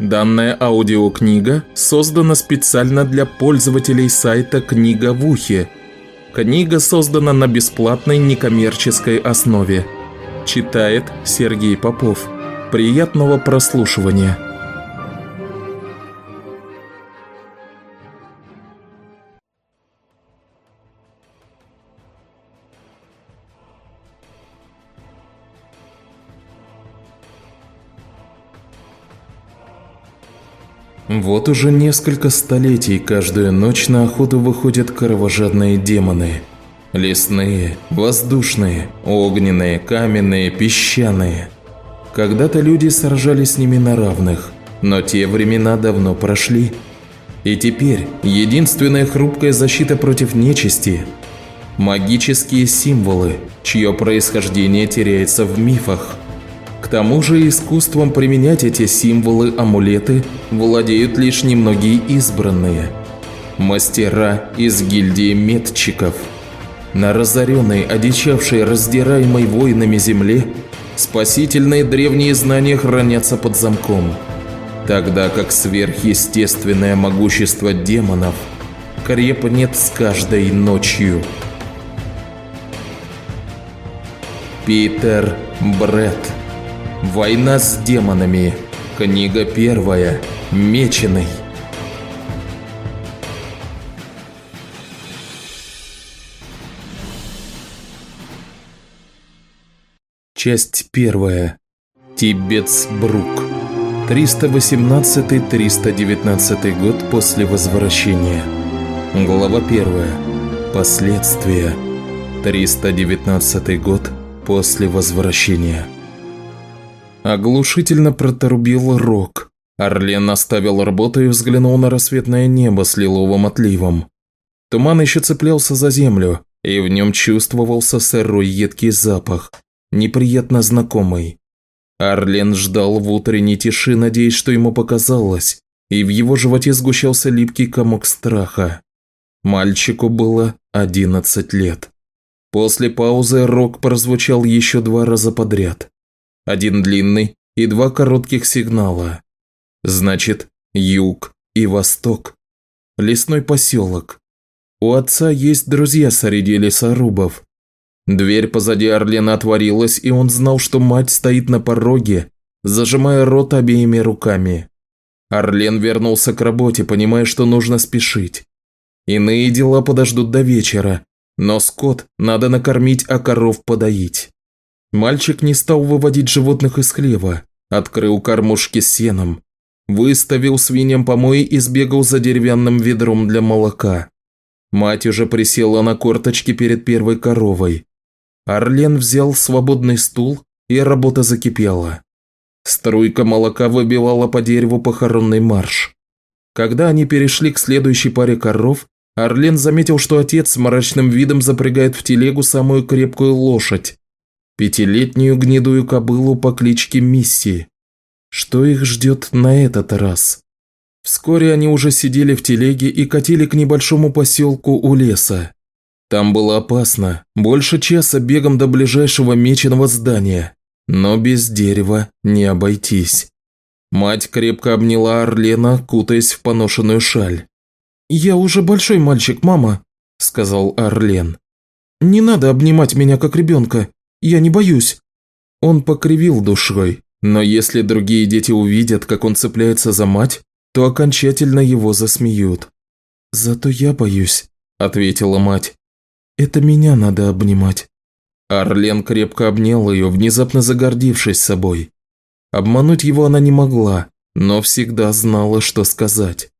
Данная аудиокнига создана специально для пользователей сайта «Книга в ухе». Книга создана на бесплатной некоммерческой основе. Читает Сергей Попов. Приятного прослушивания. Вот уже несколько столетий каждую ночь на охоту выходят кровожадные демоны. Лесные, воздушные, огненные, каменные, песчаные. Когда-то люди сражались с ними на равных, но те времена давно прошли. И теперь единственная хрупкая защита против нечисти – магические символы, чье происхождение теряется в мифах – к тому же искусством применять эти символы-амулеты владеют лишь немногие избранные. Мастера из гильдии метчиков. На разоренной, одичавшей, раздираемой воинами земле спасительные древние знания хранятся под замком, тогда как сверхъестественное могущество демонов крепнет с каждой ночью. Питер Бретт Война с демонами. Книга первая. Меченый. Часть первая. Тибетсбрук. 318-319 год после возвращения. Глава первая. Последствия. 319 год после возвращения. Оглушительно проторубил рог. Орлен оставил работу и взглянул на рассветное небо с лиловым отливом. Туман еще цеплялся за землю, и в нем чувствовался сырой едкий запах, неприятно знакомый. Орлен ждал в утренней тиши, надеясь, что ему показалось, и в его животе сгущался липкий комок страха. Мальчику было одиннадцать лет. После паузы рок прозвучал еще два раза подряд. Один длинный и два коротких сигнала. Значит, юг и восток. Лесной поселок. У отца есть друзья среди лесорубов. Дверь позади Орлена отворилась, и он знал, что мать стоит на пороге, зажимая рот обеими руками. Орлен вернулся к работе, понимая, что нужно спешить. Иные дела подождут до вечера, но скот надо накормить, а коров подоить. Мальчик не стал выводить животных из хлева, открыл кормушки с сеном, выставил свиньям помои и сбегал за деревянным ведром для молока. Мать уже присела на корточки перед первой коровой. Орлен взял свободный стул, и работа закипела. Струйка молока выбивала по дереву похоронный марш. Когда они перешли к следующей паре коров, Орлен заметил, что отец с мрачным видом запрягает в телегу самую крепкую лошадь, пятилетнюю гнедую кобылу по кличке Мисси. Что их ждет на этот раз? Вскоре они уже сидели в телеге и катили к небольшому поселку у леса. Там было опасно, больше часа бегом до ближайшего меченого здания, но без дерева не обойтись. Мать крепко обняла Орлена, кутаясь в поношенную шаль. «Я уже большой мальчик, мама», – сказал Орлен. «Не надо обнимать меня как ребенка. Я не боюсь». Он покривил душой, но если другие дети увидят, как он цепляется за мать, то окончательно его засмеют. «Зато я боюсь», – ответила мать. «Это меня надо обнимать». Арлен крепко обнял ее, внезапно загордившись собой. Обмануть его она не могла, но всегда знала, что сказать.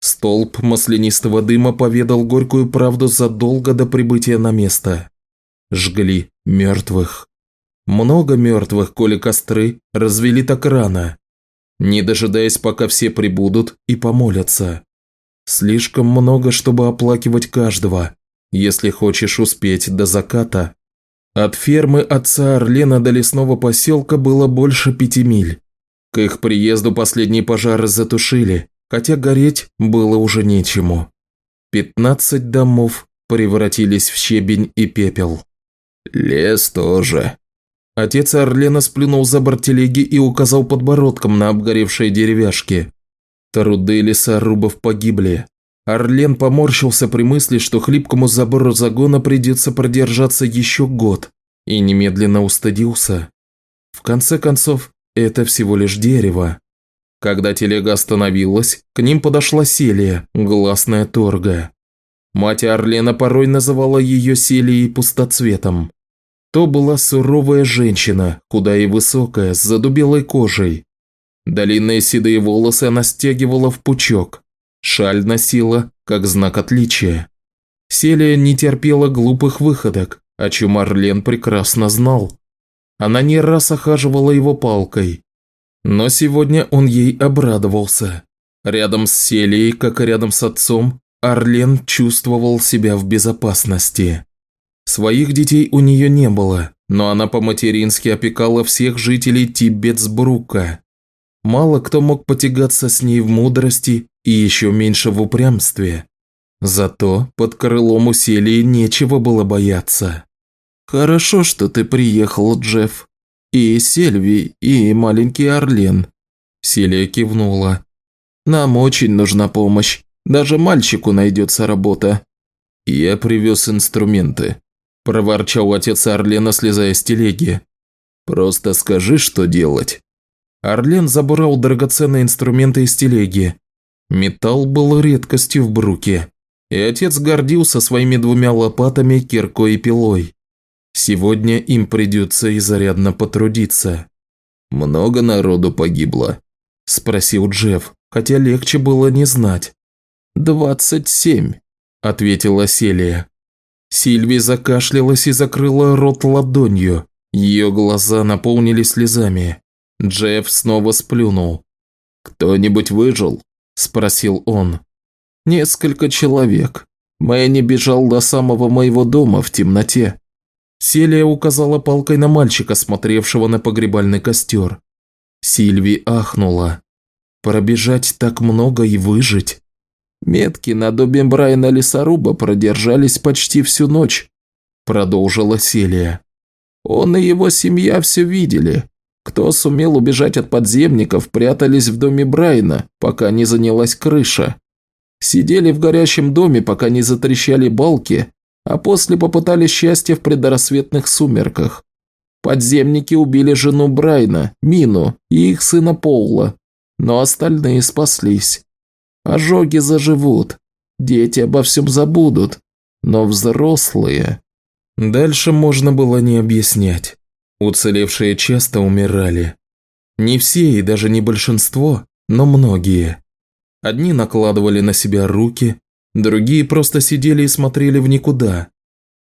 Столб маслянистого дыма поведал горькую правду задолго до прибытия на место. Жгли мертвых. Много мертвых, коли костры развели так рано, не дожидаясь, пока все прибудут и помолятся. Слишком много, чтобы оплакивать каждого, если хочешь успеть до заката. От фермы отца Орлена до лесного поселка было больше пяти миль. К их приезду последние пожары затушили, хотя гореть было уже нечему. Пятнадцать домов превратились в щебень и пепел. «Лес тоже», Отец Орлена сплюнул за борт телеги и указал подбородком на обгоревшие деревяшки. Труды лесорубов погибли. Орлен поморщился при мысли, что хлипкому забору загона придется продержаться еще год, и немедленно устыдился. В конце концов, это всего лишь дерево. Когда телега остановилась, к ним подошла Селия, гласная торга. Мать Орлена порой называла ее Селией пустоцветом. То была суровая женщина, куда и высокая, с задубелой кожей. Длинные седые волосы она стягивала в пучок. Шаль носила, как знак отличия. Селия не терпела глупых выходок, о чем Орлен прекрасно знал. Она не раз охаживала его палкой. Но сегодня он ей обрадовался. Рядом с Селией, как и рядом с отцом, Орлен чувствовал себя в безопасности. Своих детей у нее не было, но она по-матерински опекала всех жителей Тибетсбрука. Мало кто мог потягаться с ней в мудрости и еще меньше в упрямстве. Зато под крылом у Селии нечего было бояться. «Хорошо, что ты приехал, Джефф. И Сельви, и маленький Орлен». Селия кивнула. «Нам очень нужна помощь. Даже мальчику найдется работа». «Я привез инструменты», – проворчал отец Орлена, слезая с телеги. «Просто скажи, что делать». Орлен забрал драгоценные инструменты из телеги. Металл был редкостью в Бруке, и отец гордился своими двумя лопатами, киркой и пилой. Сегодня им придется изрядно потрудиться. «Много народу погибло?» – спросил Джефф, хотя легче было не знать. «Двадцать семь», – ответила Селия. Сильви закашлялась и закрыла рот ладонью. Ее глаза наполнились слезами. Джефф снова сплюнул. «Кто-нибудь выжил?» – спросил он. «Несколько человек. Мэнни бежал до самого моего дома в темноте». Селия указала палкой на мальчика, смотревшего на погребальный костер. Сильви ахнула. «Пробежать так много и выжить?» Метки на доме Брайана Лесоруба продержались почти всю ночь, продолжила Селия. Он и его семья все видели. Кто сумел убежать от подземников, прятались в доме Брайана, пока не занялась крыша. Сидели в горящем доме, пока не затрещали балки, а после попытали счастье в предрассветных сумерках. Подземники убили жену Брайна, Мину и их сына Поула, но остальные спаслись. Ожоги заживут, дети обо всем забудут, но взрослые... Дальше можно было не объяснять. Уцелевшие часто умирали. Не все и даже не большинство, но многие. Одни накладывали на себя руки, другие просто сидели и смотрели в никуда.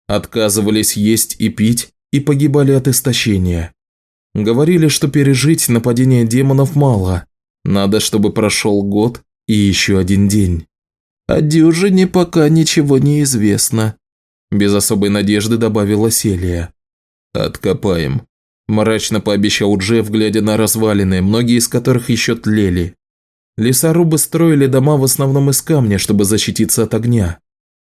Отказывались есть и пить и погибали от истощения. Говорили, что пережить нападение демонов мало. Надо, чтобы прошел год, и еще один день. О дюжине пока ничего не известно. Без особой надежды добавила Селия. «Откопаем», – мрачно пообещал Джефф, глядя на развалины, многие из которых еще тлели. Лесорубы строили дома в основном из камня, чтобы защититься от огня.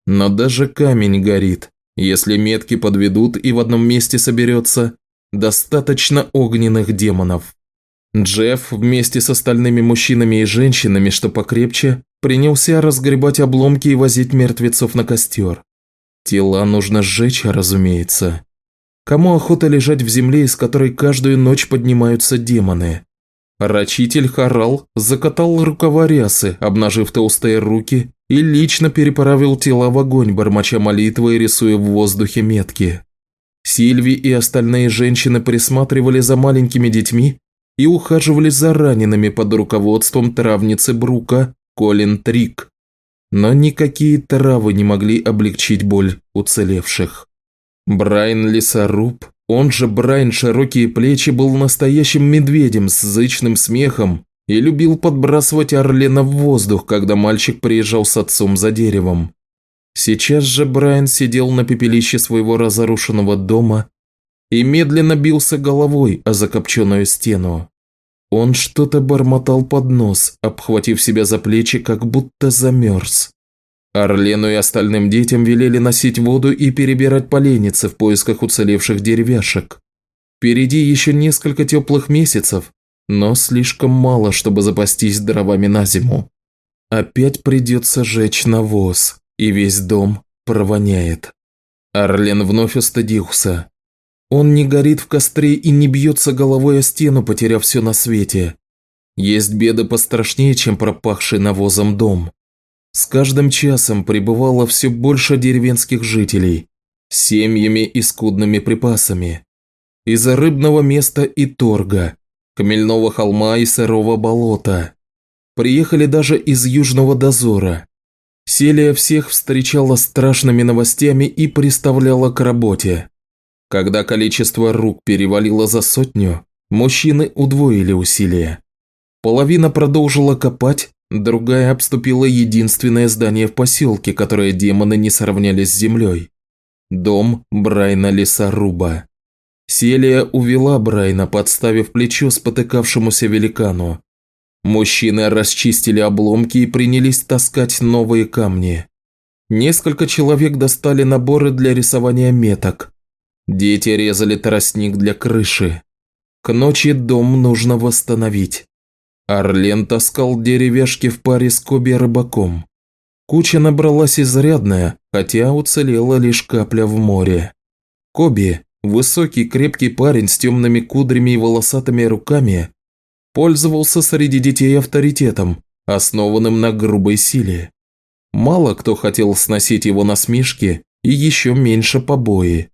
Но даже камень горит. Если метки подведут и в одном месте соберется, достаточно огненных демонов. Джефф вместе с остальными мужчинами и женщинами, что покрепче, принялся разгребать обломки и возить мертвецов на костер. Тела нужно сжечь, разумеется. Кому охота лежать в земле, из которой каждую ночь поднимаются демоны? Рачитель Харал закатал рукава рясы, обнажив толстые руки, и лично переправил тела в огонь, бормоча молитвы и рисуя в воздухе метки. Сильви и остальные женщины присматривали за маленькими детьми и ухаживали за ранеными под руководством травницы Брука Колин Трик. Но никакие травы не могли облегчить боль уцелевших. Брайан Лесоруб, он же Брайан Широкие Плечи, был настоящим медведем с зычным смехом и любил подбрасывать Орлена в воздух, когда мальчик приезжал с отцом за деревом. Сейчас же Брайан сидел на пепелище своего разрушенного дома и медленно бился головой о закопченную стену. Он что-то бормотал под нос, обхватив себя за плечи, как будто замерз. Орлену и остальным детям велели носить воду и перебирать поленницы в поисках уцелевших деревяшек. Впереди еще несколько теплых месяцев, но слишком мало, чтобы запастись дровами на зиму. Опять придется жечь навоз, и весь дом провоняет. Арлен вновь устыдился. Он не горит в костре и не бьется головой о стену, потеряв все на свете. Есть беды пострашнее, чем пропахший навозом дом. С каждым часом прибывало все больше деревенских жителей, семьями и скудными припасами. Из-за рыбного места и торга, камельного холма и сырого болота. Приехали даже из Южного дозора. Селия всех встречала страшными новостями и приставляла к работе. Когда количество рук перевалило за сотню, мужчины удвоили усилия. Половина продолжила копать, другая обступила единственное здание в поселке, которое демоны не сравняли с землей. Дом Брайна Лесоруба. Селия увела Брайна, подставив плечо спотыкавшемуся великану. Мужчины расчистили обломки и принялись таскать новые камни. Несколько человек достали наборы для рисования меток, Дети резали тростник для крыши. К ночи дом нужно восстановить. Орлен таскал деревяшки в паре с Коби рыбаком. Куча набралась изрядная, хотя уцелела лишь капля в море. Коби, высокий крепкий парень с темными кудрями и волосатыми руками, пользовался среди детей авторитетом, основанным на грубой силе. Мало кто хотел сносить его насмешки и еще меньше побои.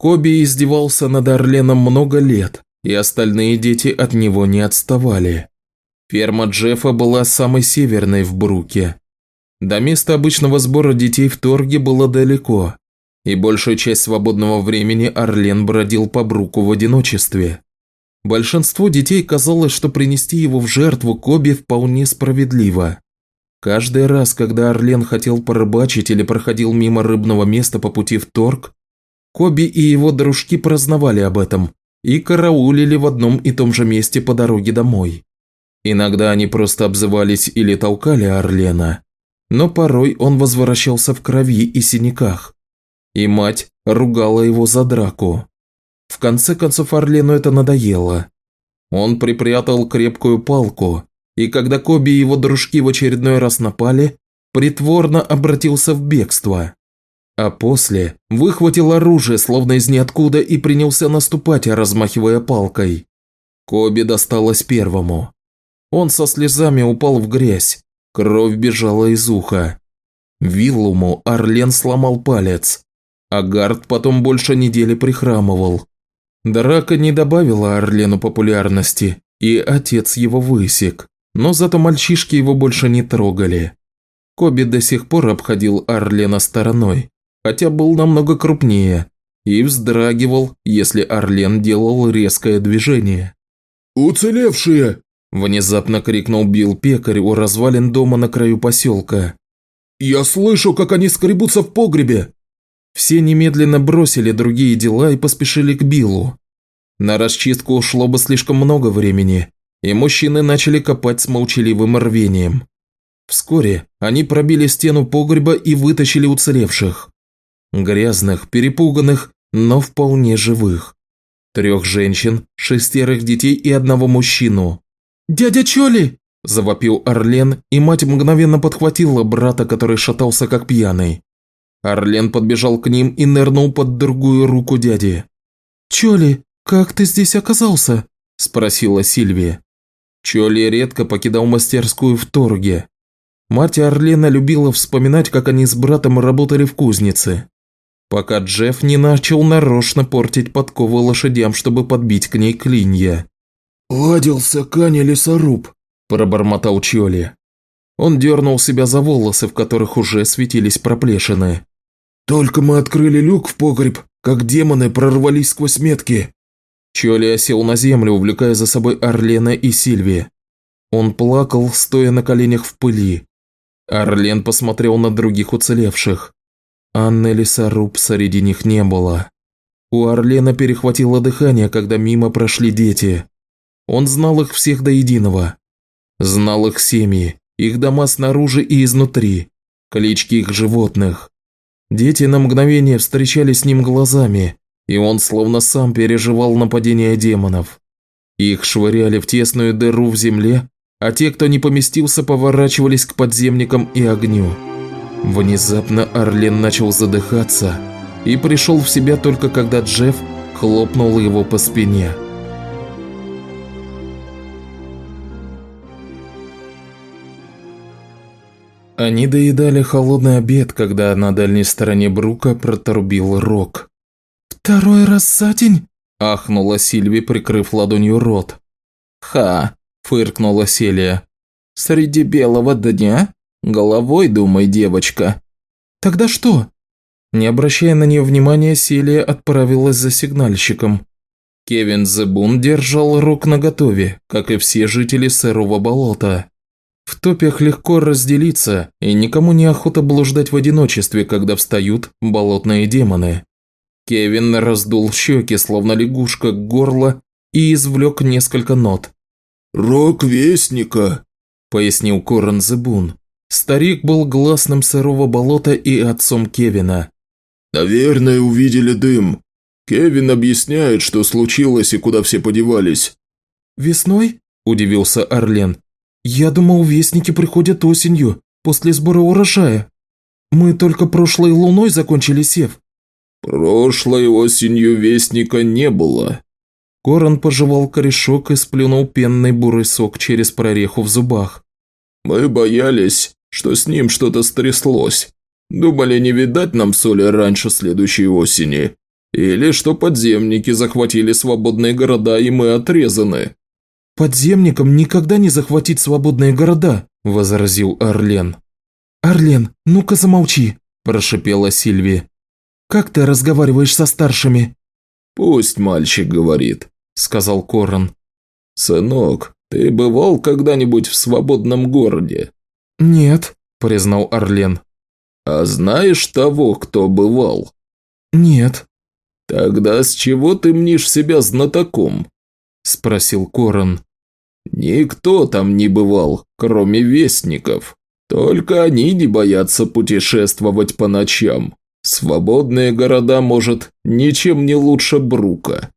Коби издевался над Орленом много лет, и остальные дети от него не отставали. Ферма Джеффа была самой северной в Бруке. До места обычного сбора детей в торге было далеко, и большую часть свободного времени Орлен бродил по Бруку в одиночестве. Большинству детей казалось, что принести его в жертву Коби вполне справедливо. Каждый раз, когда Орлен хотел порыбачить или проходил мимо рыбного места по пути в торг, Коби и его дружки праздновали об этом и караулили в одном и том же месте по дороге домой. Иногда они просто обзывались или толкали Орлена, но порой он возвращался в крови и синяках, и мать ругала его за драку. В конце концов Орлену это надоело. Он припрятал крепкую палку, и когда Коби и его дружки в очередной раз напали, притворно обратился в бегство. А после выхватил оружие, словно из ниоткуда, и принялся наступать, размахивая палкой. Коби досталось первому. Он со слезами упал в грязь, кровь бежала из уха. Виллуму Орлен сломал палец, а Гард потом больше недели прихрамывал. Драка не добавила Орлену популярности, и отец его высек, но зато мальчишки его больше не трогали. Коби до сих пор обходил Орлена стороной, хотя был намного крупнее, и вздрагивал, если Орлен делал резкое движение. «Уцелевшие!» – внезапно крикнул Билл Пекарь у развалин дома на краю поселка. «Я слышу, как они скребутся в погребе!» Все немедленно бросили другие дела и поспешили к Биллу. На расчистку ушло бы слишком много времени, и мужчины начали копать с молчаливым рвением. Вскоре они пробили стену погреба и вытащили уцелевших. Грязных, перепуганных, но вполне живых. Трех женщин, шестерых детей и одного мужчину. «Дядя Чоли!» – завопил Орлен, и мать мгновенно подхватила брата, который шатался как пьяный. Орлен подбежал к ним и нырнул под другую руку дяди. «Чоли, как ты здесь оказался?» – спросила Сильвия. Чоли редко покидал мастерскую в Торге. Мать Орлена любила вспоминать, как они с братом работали в кузнице пока Джефф не начал нарочно портить подковы лошадям, чтобы подбить к ней клинья. «Ладился Каня лесоруб», – пробормотал Чоли. Он дернул себя за волосы, в которых уже светились проплешины. «Только мы открыли люк в погреб, как демоны прорвались сквозь метки». Чоли осел на землю, увлекая за собой Орлена и Сильви. Он плакал, стоя на коленях в пыли. Орлен посмотрел на других уцелевших. Анны Лесоруб среди них не было. У Орлена перехватило дыхание, когда мимо прошли дети. Он знал их всех до единого. Знал их семьи, их дома снаружи и изнутри, клички их животных. Дети на мгновение встречали с ним глазами, и он словно сам переживал нападение демонов. Их швыряли в тесную дыру в земле, а те, кто не поместился, поворачивались к подземникам и огню. Внезапно Орлен начал задыхаться и пришел в себя только когда Джефф хлопнул его по спине. Они доедали холодный обед, когда на дальней стороне Брука проторбил Рок. «Второй раз за день?» – ахнула Сильви, прикрыв ладонью рот. «Ха!» – фыркнула Селия. «Среди белого дня? Головой думай, девочка». «Тогда что?» Не обращая на нее внимания, Селия отправилась за сигнальщиком. Кевин Зебун держал рук наготове, как и все жители сырого болота. В топях легко разделиться, и никому не охота блуждать в одиночестве, когда встают болотные демоны. Кевин раздул щеки, словно лягушка, горло и извлек несколько нот. «Рок Вестника», – пояснил Коран Зебун. Старик был гласным сырого болота и отцом Кевина. «Наверное, увидели дым. Кевин объясняет, что случилось и куда все подевались». «Весной?» – удивился Орлен. «Я думал, вестники приходят осенью, после сбора урожая. Мы только прошлой луной закончили сев». «Прошлой осенью вестника не было». Корон пожевал корешок и сплюнул пенный бурый сок через прореху в зубах. «Мы боялись, что с ним что-то стряслось. Думали, не видать нам соли раньше следующей осени. Или что подземники захватили свободные города, и мы отрезаны. «Подземникам никогда не захватить свободные города», – возразил Орлен. «Орлен, ну-ка замолчи», – прошипела Сильви. «Как ты разговариваешь со старшими?» «Пусть мальчик говорит», – сказал Корон. «Сынок, ты бывал когда-нибудь в свободном городе?» «Нет», – признал Орлен. «А знаешь того, кто бывал?» «Нет». «Тогда с чего ты мнишь себя знатоком?» – спросил Корон. Никто там не бывал, кроме вестников. Только они не боятся путешествовать по ночам. Свободные города, может, ничем не лучше Брука.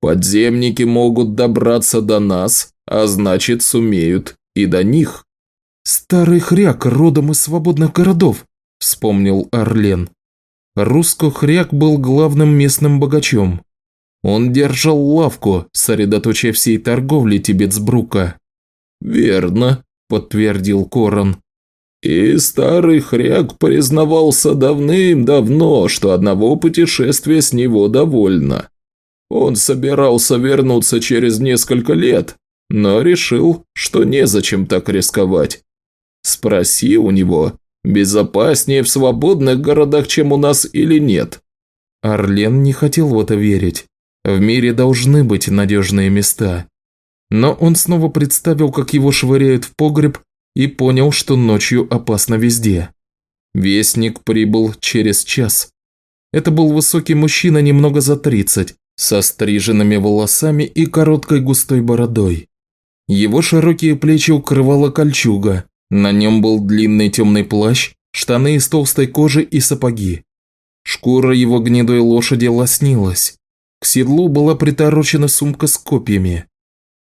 Подземники могут добраться до нас, а значит сумеют и до них. «Старый хряк родом из свободных городов», – вспомнил Орлен. Русско-хряк был главным местным богачом. Он держал лавку, сосредоточие всей торговли Тибетсбрука. «Верно», – подтвердил Корон. «И старый хряк признавался давным-давно, что одного путешествия с него довольно. Он собирался вернуться через несколько лет, но решил, что незачем так рисковать. Спроси у него, безопаснее в свободных городах, чем у нас или нет». Орлен не хотел в это верить. В мире должны быть надежные места. Но он снова представил, как его швыряют в погреб и понял, что ночью опасно везде. Вестник прибыл через час. Это был высокий мужчина немного за тридцать, со стриженными волосами и короткой густой бородой. Его широкие плечи укрывала кольчуга, на нем был длинный темный плащ, штаны из толстой кожи и сапоги. Шкура его гнедой лошади лоснилась. К седлу была приторочена сумка с копьями.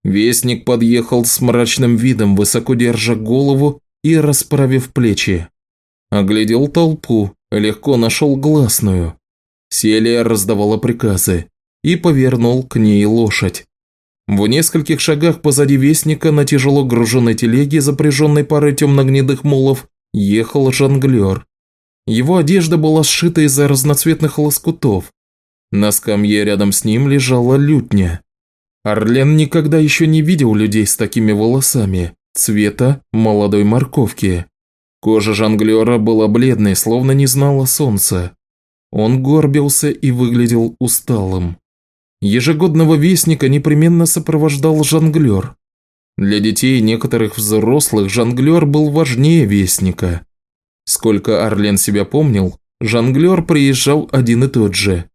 Вестник подъехал с мрачным видом, высоко держа голову и расправив плечи. Оглядел толпу, легко нашел гласную. Селия раздавала приказы и повернул к ней лошадь. В нескольких шагах позади Вестника на тяжело груженной телеге, запряженной парой темно-гнедых мулов, ехал жонглер. Его одежда была сшита из разноцветных лоскутов, на скамье рядом с ним лежала лютня. Орлен никогда еще не видел людей с такими волосами, цвета молодой морковки. Кожа жонглера была бледной, словно не знала солнца. Он горбился и выглядел усталым. Ежегодного вестника непременно сопровождал жонглер. Для детей и некоторых взрослых жонглер был важнее вестника. Сколько Орлен себя помнил, жонглер приезжал один и тот же.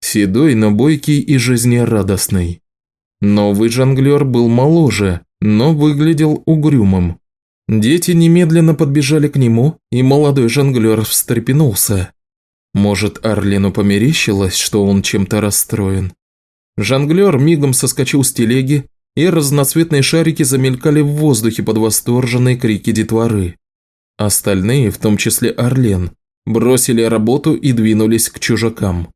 Седой, но бойкий и жизнерадостный. Новый жонглер был моложе, но выглядел угрюмым. Дети немедленно подбежали к нему, и молодой жонглер встрепенулся. Может, Арлену померещилось, что он чем-то расстроен? Жонглер мигом соскочил с телеги, и разноцветные шарики замелькали в воздухе под восторженные крики детворы. Остальные, в том числе Орлен, бросили работу и двинулись к чужакам.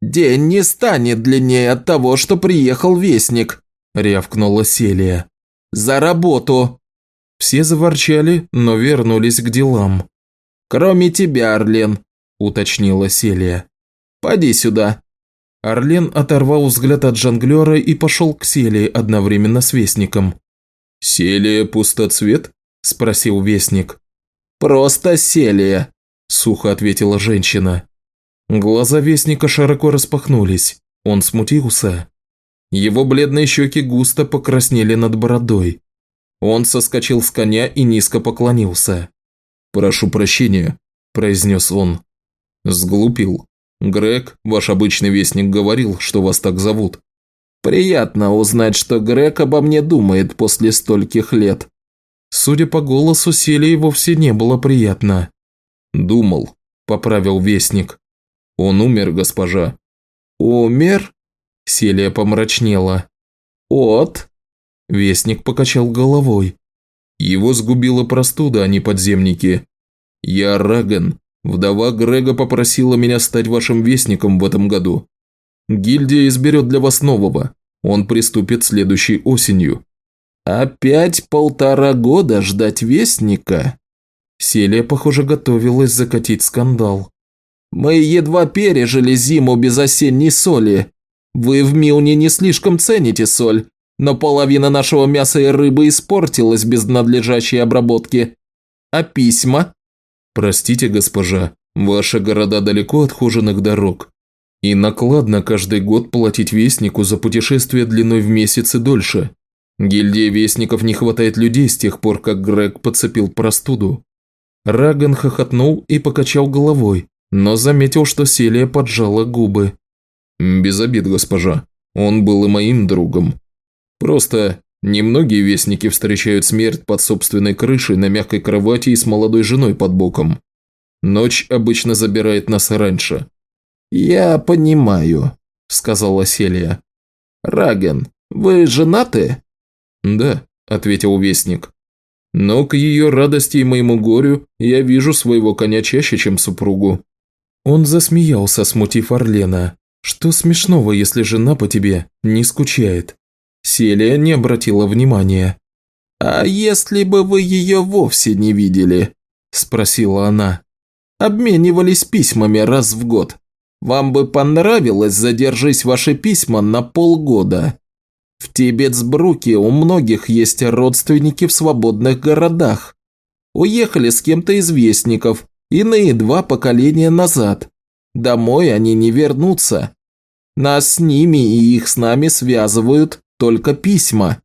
«День не станет длиннее от того, что приехал вестник», – рявкнула Селия. «За работу!» Все заворчали, но вернулись к делам. «Кроме тебя, Орлен», – уточнила Селия. «Поди сюда». Орлен оторвал взгляд от жонглера и пошел к Селии одновременно с Вестником. «Селия пустоцвет?» – спросил Вестник. «Просто Селия», – сухо ответила женщина. Глаза Вестника широко распахнулись. Он смутился. Его бледные щеки густо покраснели над бородой. Он соскочил с коня и низко поклонился. «Прошу прощения», – произнес он. «Сглупил. Грег, ваш обычный вестник, говорил, что вас так зовут». «Приятно узнать, что Грег обо мне думает после стольких лет». Судя по голосу, Селии вовсе не было приятно. «Думал», – поправил вестник. «Он умер, госпожа». «Умер?» Селия помрачнела. «От?» Вестник покачал головой. Его сгубила простуда, а не подземники. Я Раган, Вдова Грега попросила меня стать вашим вестником в этом году. Гильдия изберет для вас нового. Он приступит следующей осенью». «Опять полтора года ждать вестника?» Селия, похоже, готовилась закатить скандал. «Мы едва пережили зиму без осенней соли. Вы в Милне не слишком цените соль, но половина нашего мяса и рыбы испортилась без надлежащей обработки. А письма? «Простите, госпожа, ваши города далеко от хоженых дорог, и накладно каждый год платить вестнику за путешествие длиной в месяц и дольше. Гильдии вестников не хватает людей с тех пор, как Грег подцепил простуду». Раган хохотнул и покачал головой, но заметил, что Селия поджала губы. «Без обид, госпожа. Он был и моим другом. Просто Немногие вестники встречают смерть под собственной крышей на мягкой кровати и с молодой женой под боком. Ночь обычно забирает нас раньше. «Я понимаю», – сказала Селия. «Раген, вы женаты?» «Да», – ответил вестник. «Но к ее радости и моему горю я вижу своего коня чаще, чем супругу». Он засмеялся, смутив Орлена. «Что смешного, если жена по тебе не скучает?» Селия не обратила внимания. «А если бы вы ее вовсе не видели?» – спросила она. «Обменивались письмами раз в год. Вам бы понравилось, задержись ваши письма на полгода. В Тибетсбруке у многих есть родственники в свободных городах. Уехали с кем-то из вестников, иные два поколения назад. Домой они не вернутся. Нас с ними и их с нами связывают только письма».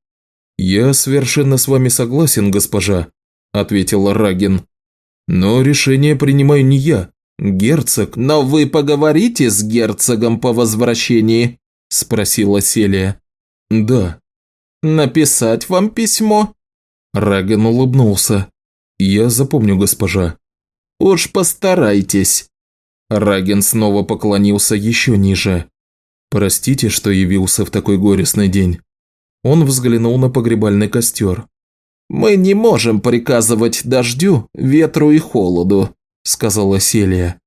«Я совершенно с вами согласен, госпожа», – ответил Рагин. «Но решение принимаю не я, герцог». «Но вы поговорите с герцогом по возвращении?» – спросила Селия. «Да». «Написать вам письмо?» Рагин улыбнулся. «Я запомню, госпожа». «Уж постарайтесь». Раген снова поклонился еще ниже. «Простите, что явился в такой горестный день. Он взглянул на погребальный костер. «Мы не можем приказывать дождю, ветру и холоду», – сказала Селия.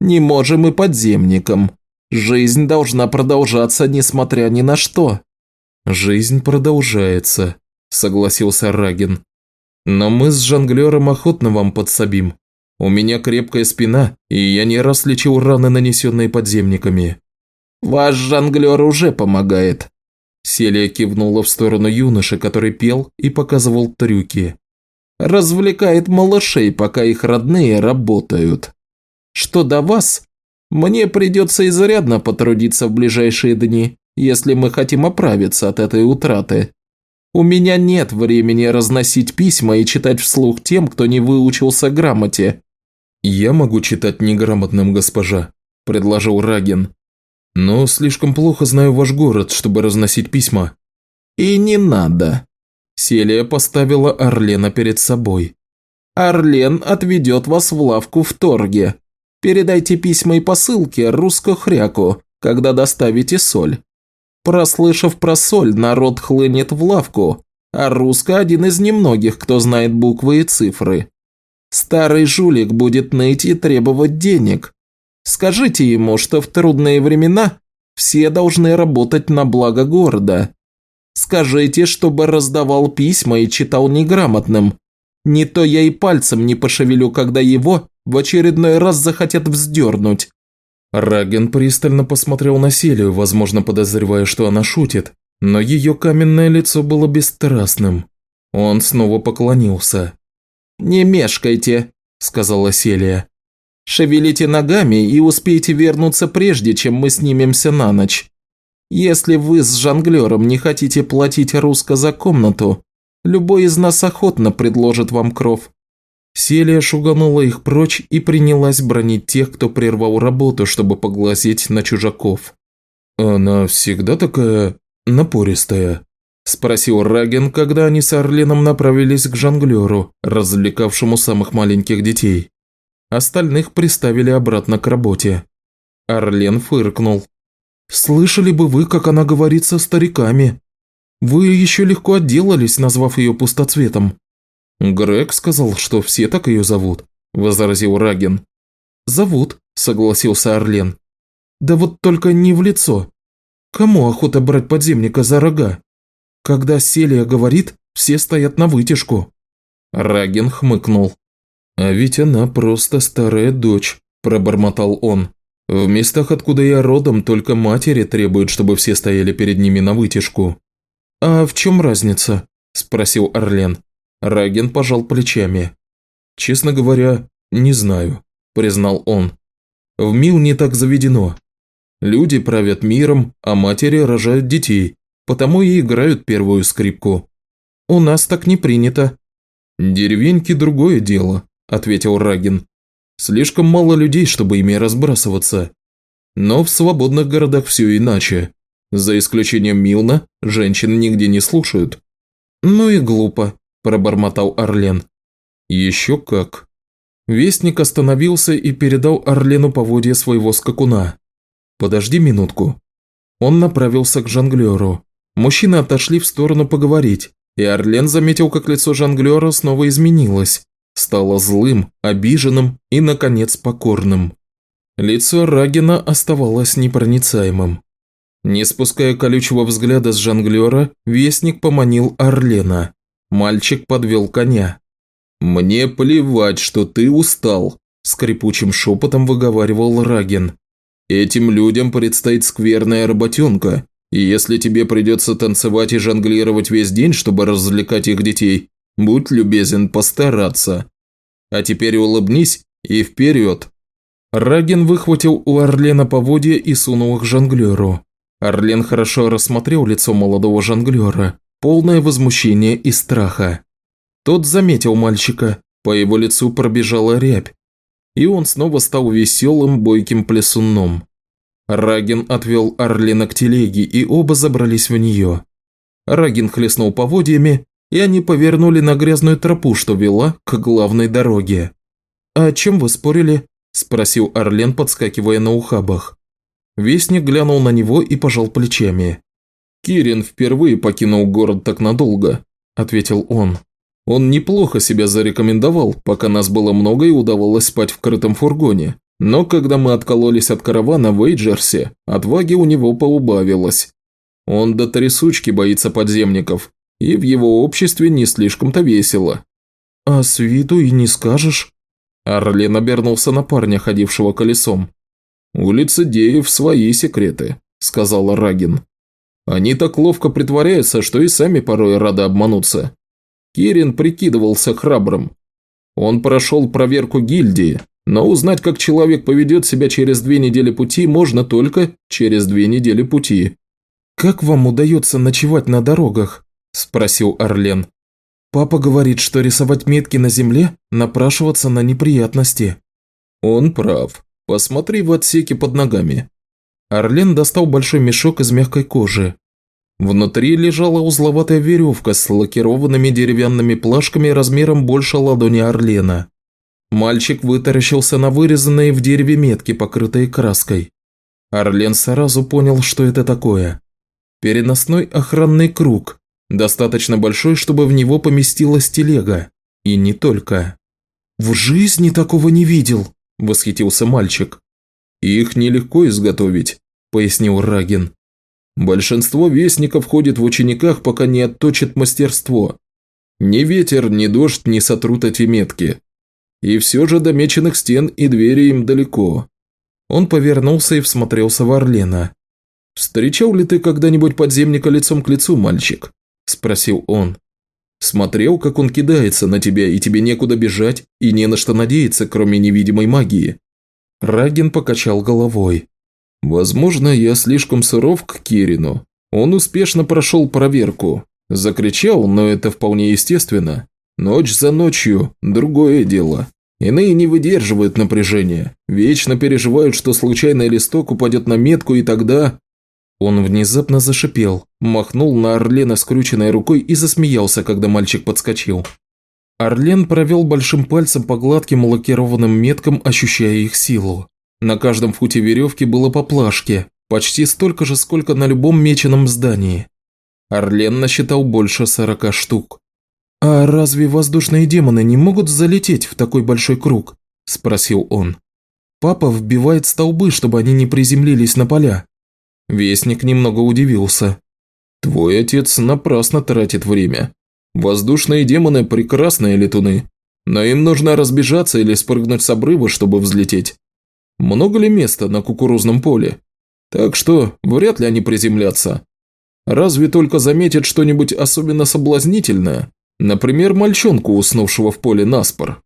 «Не можем и подземникам. Жизнь должна продолжаться, несмотря ни на что». «Жизнь продолжается», – согласился Рагин. «Но мы с жонглером охотно вам подсобим. У меня крепкая спина, и я не раз лечил раны, нанесенные подземниками». «Ваш жонглер уже помогает», Селия кивнула в сторону юноши, который пел и показывал трюки. «Развлекает малышей, пока их родные работают. Что до вас, мне придется изрядно потрудиться в ближайшие дни, если мы хотим оправиться от этой утраты. У меня нет времени разносить письма и читать вслух тем, кто не выучился грамоте». «Я могу читать неграмотным, госпожа», – предложил Рагин. Но слишком плохо знаю ваш город, чтобы разносить письма». «И не надо». Селия поставила Орлена перед собой. «Орлен отведет вас в лавку в торге. Передайте письма и посылки русско-хряку, когда доставите соль. Прослышав про соль, народ хлынет в лавку, а русско один из немногих, кто знает буквы и цифры. Старый жулик будет ныть и требовать денег. Скажите ему, что в трудные времена все должны работать на благо города. Скажите, чтобы раздавал письма и читал неграмотным. Не то я и пальцем не пошевелю, когда его в очередной раз захотят вздернуть. Раген пристально посмотрел на Селию, возможно, подозревая, что она шутит, но ее каменное лицо было бесстрастным. Он снова поклонился. «Не мешкайте», – сказала Селия. «Шевелите ногами и успейте вернуться прежде, чем мы снимемся на ночь. Если вы с жонглером не хотите платить русско за комнату, любой из нас охотно предложит вам кров. Селия шуганула их прочь и принялась бронить тех, кто прервал работу, чтобы поглазеть на чужаков. «Она всегда такая напористая?» – спросил Раген, когда они с Орленом направились к жонглеру, развлекавшему самых маленьких детей. Остальных приставили обратно к работе. Орлен фыркнул. «Слышали бы вы, как она говорит со стариками. Вы еще легко отделались, назвав ее пустоцветом. «Грег сказал, что все так ее зовут», – возразил Раген. «Зовут», – согласился Орлен. «Да вот только не в лицо. Кому охота брать подземника за рога? Когда Селия говорит, все стоят на вытяжку». Раген хмыкнул. «А ведь она просто старая дочь», – пробормотал он. «В местах, откуда я родом, только матери требуют, чтобы все стояли перед ними на вытяжку». «А в чем разница?» – спросил Орлен. Раген пожал плечами. «Честно говоря, не знаю», – признал он. «В Мил не так заведено. Люди правят миром, а матери рожают детей, потому и играют первую скрипку. У нас так не принято». «Деревеньки – другое дело», – ответил Раген. «Слишком мало людей, чтобы ими разбрасываться. Но в свободных городах все иначе. За исключением Милна, женщин нигде не слушают». «Ну и глупо», – пробормотал Орлен. «Еще как». Вестник остановился и передал Орлену поводья своего скакуна. «Подожди минутку». Он направился к жонглеру. Мужчины отошли в сторону поговорить, и Орлен заметил, как лицо жонглера снова изменилось. Стало злым, обиженным и, наконец, покорным. Лицо Рагина оставалось непроницаемым. Не спуская колючего взгляда с жонглера, вестник поманил Орлена. Мальчик подвел коня. «Мне плевать, что ты устал», – скрипучим шепотом выговаривал Раген. «Этим людям предстоит скверная работенка, и если тебе придется танцевать и жонглировать весь день, чтобы развлекать их детей, будь любезен постараться. А теперь улыбнись и вперед». Раген выхватил у Орлена поводья и сунул их жонглеру. Орлен хорошо рассмотрел лицо молодого жонглера полное возмущения и страха. Тот заметил мальчика, по его лицу пробежала рябь, и он снова стал веселым, бойким плесуном. Рагин отвел Орлина к телеге, и оба забрались в нее. Рагин хлестнул поводьями, и они повернули на грязную тропу, что вела к главной дороге. «А «О чем вы спорили?» – спросил Орлен, подскакивая на ухабах. Вестник глянул на него и пожал плечами. «Кирин впервые покинул город так надолго», – ответил он. «Он неплохо себя зарекомендовал, пока нас было много и удавалось спать в крытом фургоне. Но когда мы откололись от каравана в Эйджерсе, отваги у него поубавилось. Он до трясучки боится подземников, и в его обществе не слишком-то весело». «А с виду и не скажешь?» Арлен обернулся на парня, ходившего колесом. «У лицедеев свои секреты», – сказал Рагин. Они так ловко притворяются, что и сами порой рады обмануться. Кирин прикидывался храбрым. Он прошел проверку гильдии, но узнать, как человек поведет себя через две недели пути, можно только через две недели пути. «Как вам удается ночевать на дорогах?» – спросил Орлен. «Папа говорит, что рисовать метки на земле – напрашиваться на неприятности». «Он прав. Посмотри в отсеке под ногами». Орлен достал большой мешок из мягкой кожи. Внутри лежала узловатая веревка с лакированными деревянными плашками размером больше ладони Орлена. Мальчик вытаращился на вырезанные в дереве метки, покрытые краской. Орлен сразу понял, что это такое. Переносной охранный круг, достаточно большой, чтобы в него поместилась телега. И не только. «В жизни такого не видел», – восхитился мальчик. «Их нелегко изготовить», – пояснил Рагин. «Большинство вестников ходит в учениках, пока не отточат мастерство. Ни ветер, ни дождь не сотрут эти метки. И все же до меченых стен и двери им далеко». Он повернулся и всмотрелся в Орлена. «Встречал ли ты когда-нибудь подземника лицом к лицу, мальчик?» – спросил он. «Смотрел, как он кидается на тебя, и тебе некуда бежать, и не на что надеяться, кроме невидимой магии?» Рагин покачал головой. «Возможно, я слишком суров к Кирину. Он успешно прошел проверку. Закричал, но это вполне естественно. Ночь за ночью – другое дело. Иные не выдерживают напряжения, вечно переживают, что случайный листок упадет на метку, и тогда он внезапно зашипел, махнул на Орлена скрученной рукой и засмеялся, когда мальчик подскочил. Орлен провел большим пальцем по гладким лакированным меткам, ощущая их силу. На каждом футе веревки было по плашке, почти столько же, сколько на любом меченом здании. Орлен насчитал больше сорока штук. «А разве воздушные демоны не могут залететь в такой большой круг?» – спросил он. «Папа вбивает столбы, чтобы они не приземлились на поля. Вестник немного удивился. «Твой отец напрасно тратит время. Воздушные демоны – прекрасные летуны, но им нужно разбежаться или спрыгнуть с обрыва, чтобы взлететь. Много ли места на кукурузном поле? Так что вряд ли они приземлятся. Разве только заметят что-нибудь особенно соблазнительное, например, мальчонку, уснувшего в поле наспор».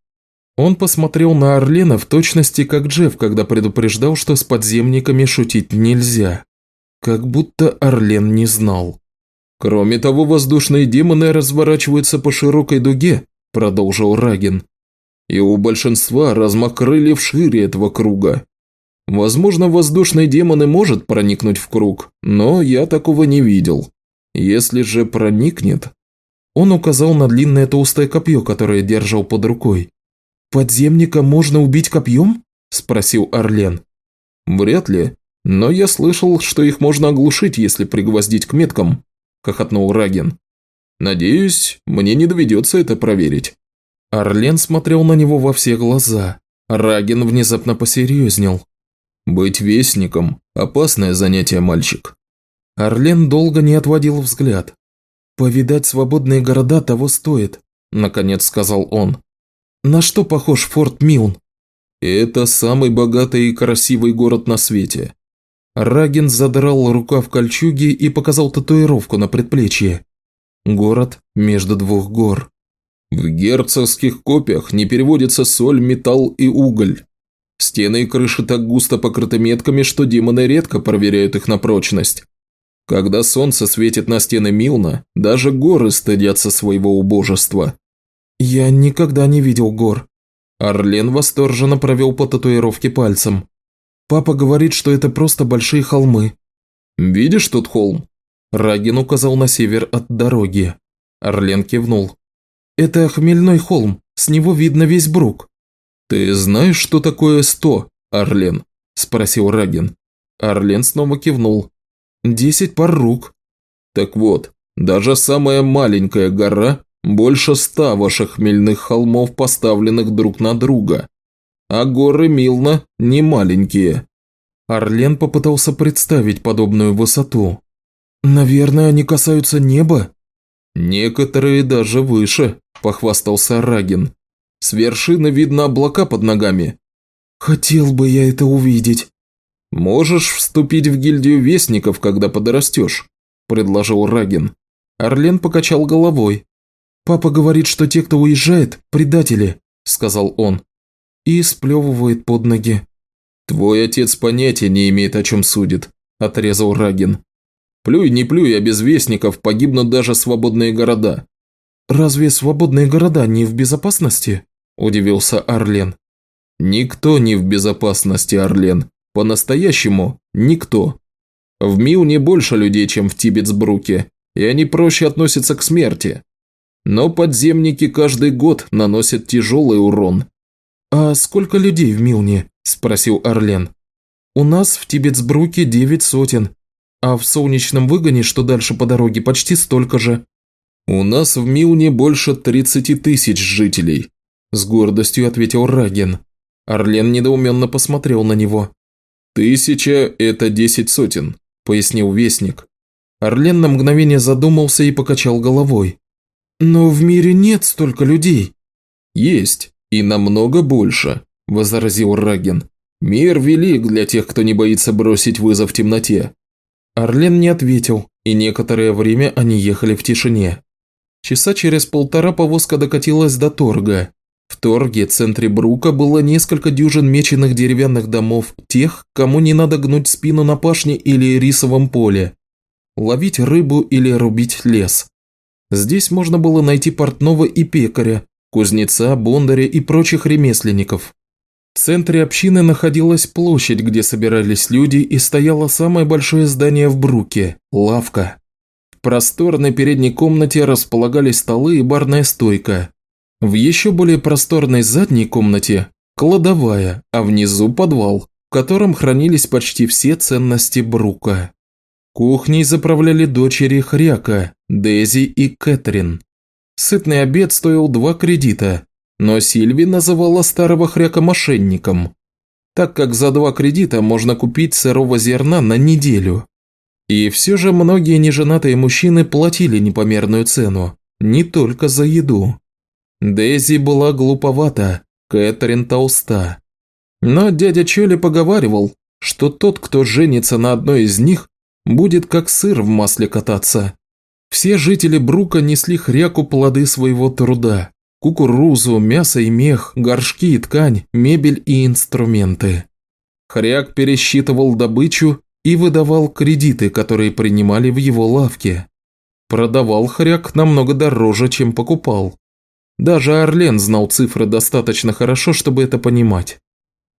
Он посмотрел на Орлена в точности, как Джефф, когда предупреждал, что с подземниками шутить нельзя. Как будто Орлен не знал. «Кроме того, воздушные демоны разворачиваются по широкой дуге», – продолжил Рагин. «И у большинства размах крыльев шире этого круга. Возможно, воздушный демон и может проникнуть в круг, но я такого не видел. Если же проникнет...» Он указал на длинное толстое копье, которое держал под рукой. «Подземника можно убить копьем?» – спросил Орлен. «Вряд ли. «Но я слышал, что их можно оглушить, если пригвоздить к меткам», – хохотнул Раген. «Надеюсь, мне не доведется это проверить». Орлен смотрел на него во все глаза. Раген внезапно посерьезнел. «Быть вестником – опасное занятие, мальчик». Орлен долго не отводил взгляд. «Повидать свободные города того стоит», – наконец сказал он. «На что похож Форт Милн?» «Это самый богатый и красивый город на свете. Рагин задрал рукав кольчуги и показал татуировку на предплечье. Город между двух гор. В герцогских копиях не переводится соль, металл и уголь. Стены и крыши так густо покрыты метками, что демоны редко проверяют их на прочность. Когда солнце светит на стены Милна, даже горы стыдятся своего убожества. «Я никогда не видел гор». Орлен восторженно провел по татуировке пальцем. Папа говорит, что это просто большие холмы. Видишь тот холм? Рагин указал на север от дороги. Орлен кивнул. Это хмельной холм, с него видно весь Брук. Ты знаешь, что такое сто, Орлен? Спросил Рагин. Орлен снова кивнул. Десять пар рук. Так вот, даже самая маленькая гора больше ста ваших хмельных холмов, поставленных друг на друга а горы Милна не маленькие. Орлен попытался представить подобную высоту. «Наверное, они касаются неба?» «Некоторые даже выше», – похвастался Рагин. «С вершины видно облака под ногами». «Хотел бы я это увидеть». «Можешь вступить в гильдию вестников, когда подрастешь», – предложил Рагин. Орлен покачал головой. «Папа говорит, что те, кто уезжает, предатели», – сказал он и сплевывает под ноги. «Твой отец понятия не имеет, о чем судит», – отрезал Рагин. «Плюй, не плюй, а без вестников погибнут даже свободные города». «Разве свободные города не в безопасности?» – удивился Орлен. «Никто не в безопасности, Орлен. По-настоящему никто. В Милне больше людей, чем в Тибетсбруке, и они проще относятся к смерти. Но подземники каждый год наносят тяжелый урон, «А сколько людей в Милне?» – спросил Орлен. «У нас в Тибетсбруке девять сотен, а в Солнечном выгоне, что дальше по дороге, почти столько же». «У нас в Милне больше 30 тысяч жителей», – с гордостью ответил Раген. Орлен недоуменно посмотрел на него. «Тысяча – это десять сотен», – пояснил Вестник. Орлен на мгновение задумался и покачал головой. «Но в мире нет столько людей». «Есть, и намного больше», – возразил Раген. «Мир велик для тех, кто не боится бросить вызов темноте». Орлен не ответил, и некоторое время они ехали в тишине. Часа через полтора повозка докатилась до торга. В торге, центре Брука, было несколько дюжин меченых деревянных домов, тех, кому не надо гнуть спину на пашне или рисовом поле, ловить рыбу или рубить лес. Здесь можно было найти портного и пекаря, кузнеца, бондаря и прочих ремесленников. В центре общины находилась площадь, где собирались люди, и стояло самое большое здание в Бруке – лавка просторной передней комнате располагались столы и барная стойка. В еще более просторной задней комнате – кладовая, а внизу подвал, в котором хранились почти все ценности Брука. Кухней заправляли дочери Хряка, Дези и Кэтрин. Сытный обед стоил два кредита, но Сильви называла старого Хряка мошенником, так как за два кредита можно купить сырого зерна на неделю. И все же многие неженатые мужчины платили непомерную цену, не только за еду. Дейзи была глуповата, Кэтрин толста. Но дядя Чоли поговаривал, что тот, кто женится на одной из них, будет как сыр в масле кататься. Все жители Брука несли хряку плоды своего труда. Кукурузу, мясо и мех, горшки и ткань, мебель и инструменты. Хряк пересчитывал добычу и выдавал кредиты, которые принимали в его лавке. Продавал хряк намного дороже, чем покупал. Даже Орлен знал цифры достаточно хорошо, чтобы это понимать.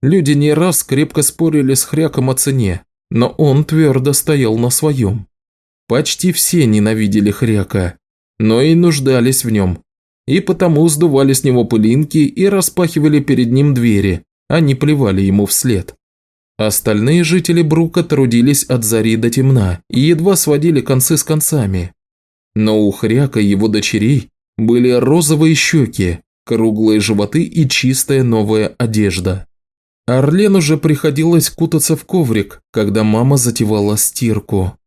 Люди не раз крепко спорили с хряком о цене, но он твердо стоял на своем. Почти все ненавидели хряка, но и нуждались в нем, и потому сдували с него пылинки и распахивали перед ним двери, а не плевали ему вслед. Остальные жители Брука трудились от зари до темна и едва сводили концы с концами. Но у Хряка и его дочерей были розовые щеки, круглые животы и чистая новая одежда. Орлену же приходилось кутаться в коврик, когда мама затевала стирку.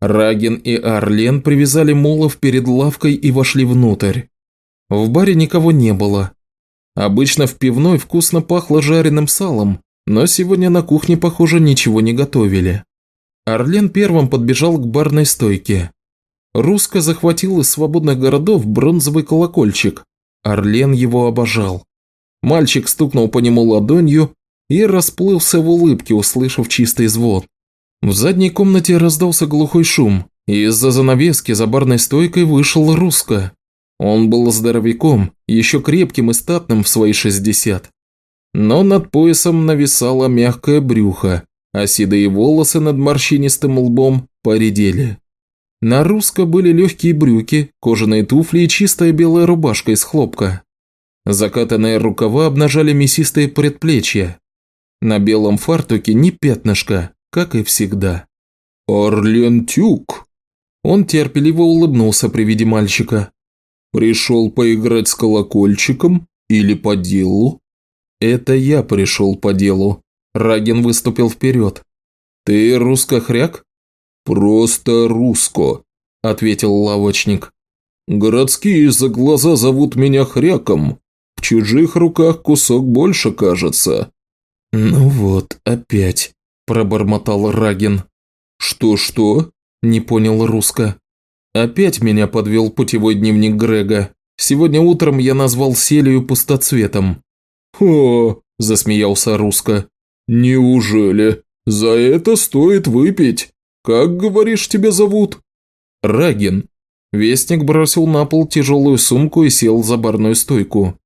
Раген и Орлен привязали мулов перед лавкой и вошли внутрь. В баре никого не было. Обычно в пивной вкусно пахло жареным салом, но сегодня на кухне, похоже, ничего не готовили. Орлен первым подбежал к барной стойке. Русско захватил из свободных городов бронзовый колокольчик. Орлен его обожал. Мальчик стукнул по нему ладонью и расплылся в улыбке, услышав чистый звон. В задней комнате раздался глухой шум, и из-за занавески за барной стойкой вышел Русско. Он был здоровяком, еще крепким и статным в свои шестьдесят но над поясом нависало мягкое брюхо, а седые волосы над морщинистым лбом поредели. На Руско были легкие брюки, кожаные туфли и чистая белая рубашка из хлопка. Закатанные рукава обнажали мясистые предплечья. На белом фартуке ни пятнышка, как и всегда. «Орлен Тюк!» Он терпеливо улыбнулся при виде мальчика. «Пришел поиграть с колокольчиком или по делу?» «Это я пришел по делу». Раген выступил вперед. «Ты русско-хряк?» «Просто руско», – ответил лавочник. «Городские за глаза зовут меня хряком. В чужих руках кусок больше, кажется». «Ну вот, опять», – пробормотал Раген. «Что-что?» – не понял русско. «Опять меня подвел путевой дневник Грега. Сегодня утром я назвал Селию пустоцветом. «О!» – засмеялся Русско. «Неужели? За это стоит выпить. Как, говоришь, тебя зовут?» «Рагин». Вестник бросил на пол тяжелую сумку и сел за барную стойку.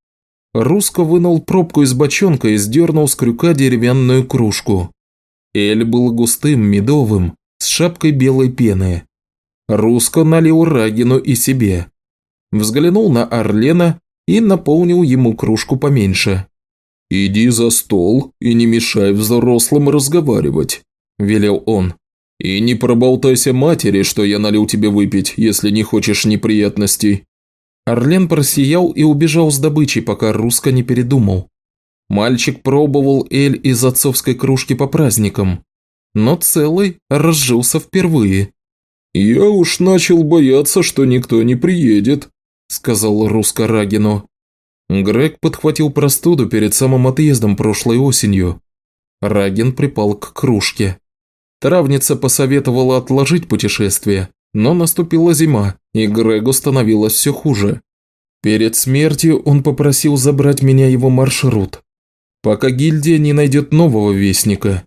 Русско вынул пробку из бочонка и сдернул с крюка деревянную кружку. Эль был густым, медовым, с шапкой белой пены. Русско налил Рагину и себе. Взглянул на Орлена и наполнил ему кружку поменьше. «Иди за стол и не мешай взрослым разговаривать», – велел он. «И не проболтайся матери, что я налил тебе выпить, если не хочешь неприятностей». Орлен просиял и убежал с добычей, пока Русско не передумал. Мальчик пробовал эль из отцовской кружки по праздникам, но целый разжился впервые. «Я уж начал бояться, что никто не приедет», – сказал Русско Рагину. Грег подхватил простуду перед самым отъездом прошлой осенью. Рагин припал к кружке. Травница посоветовала отложить путешествие, но наступила зима, и Грегу становилось все хуже. Перед смертью он попросил забрать меня его маршрут. Пока гильдия не найдет нового вестника.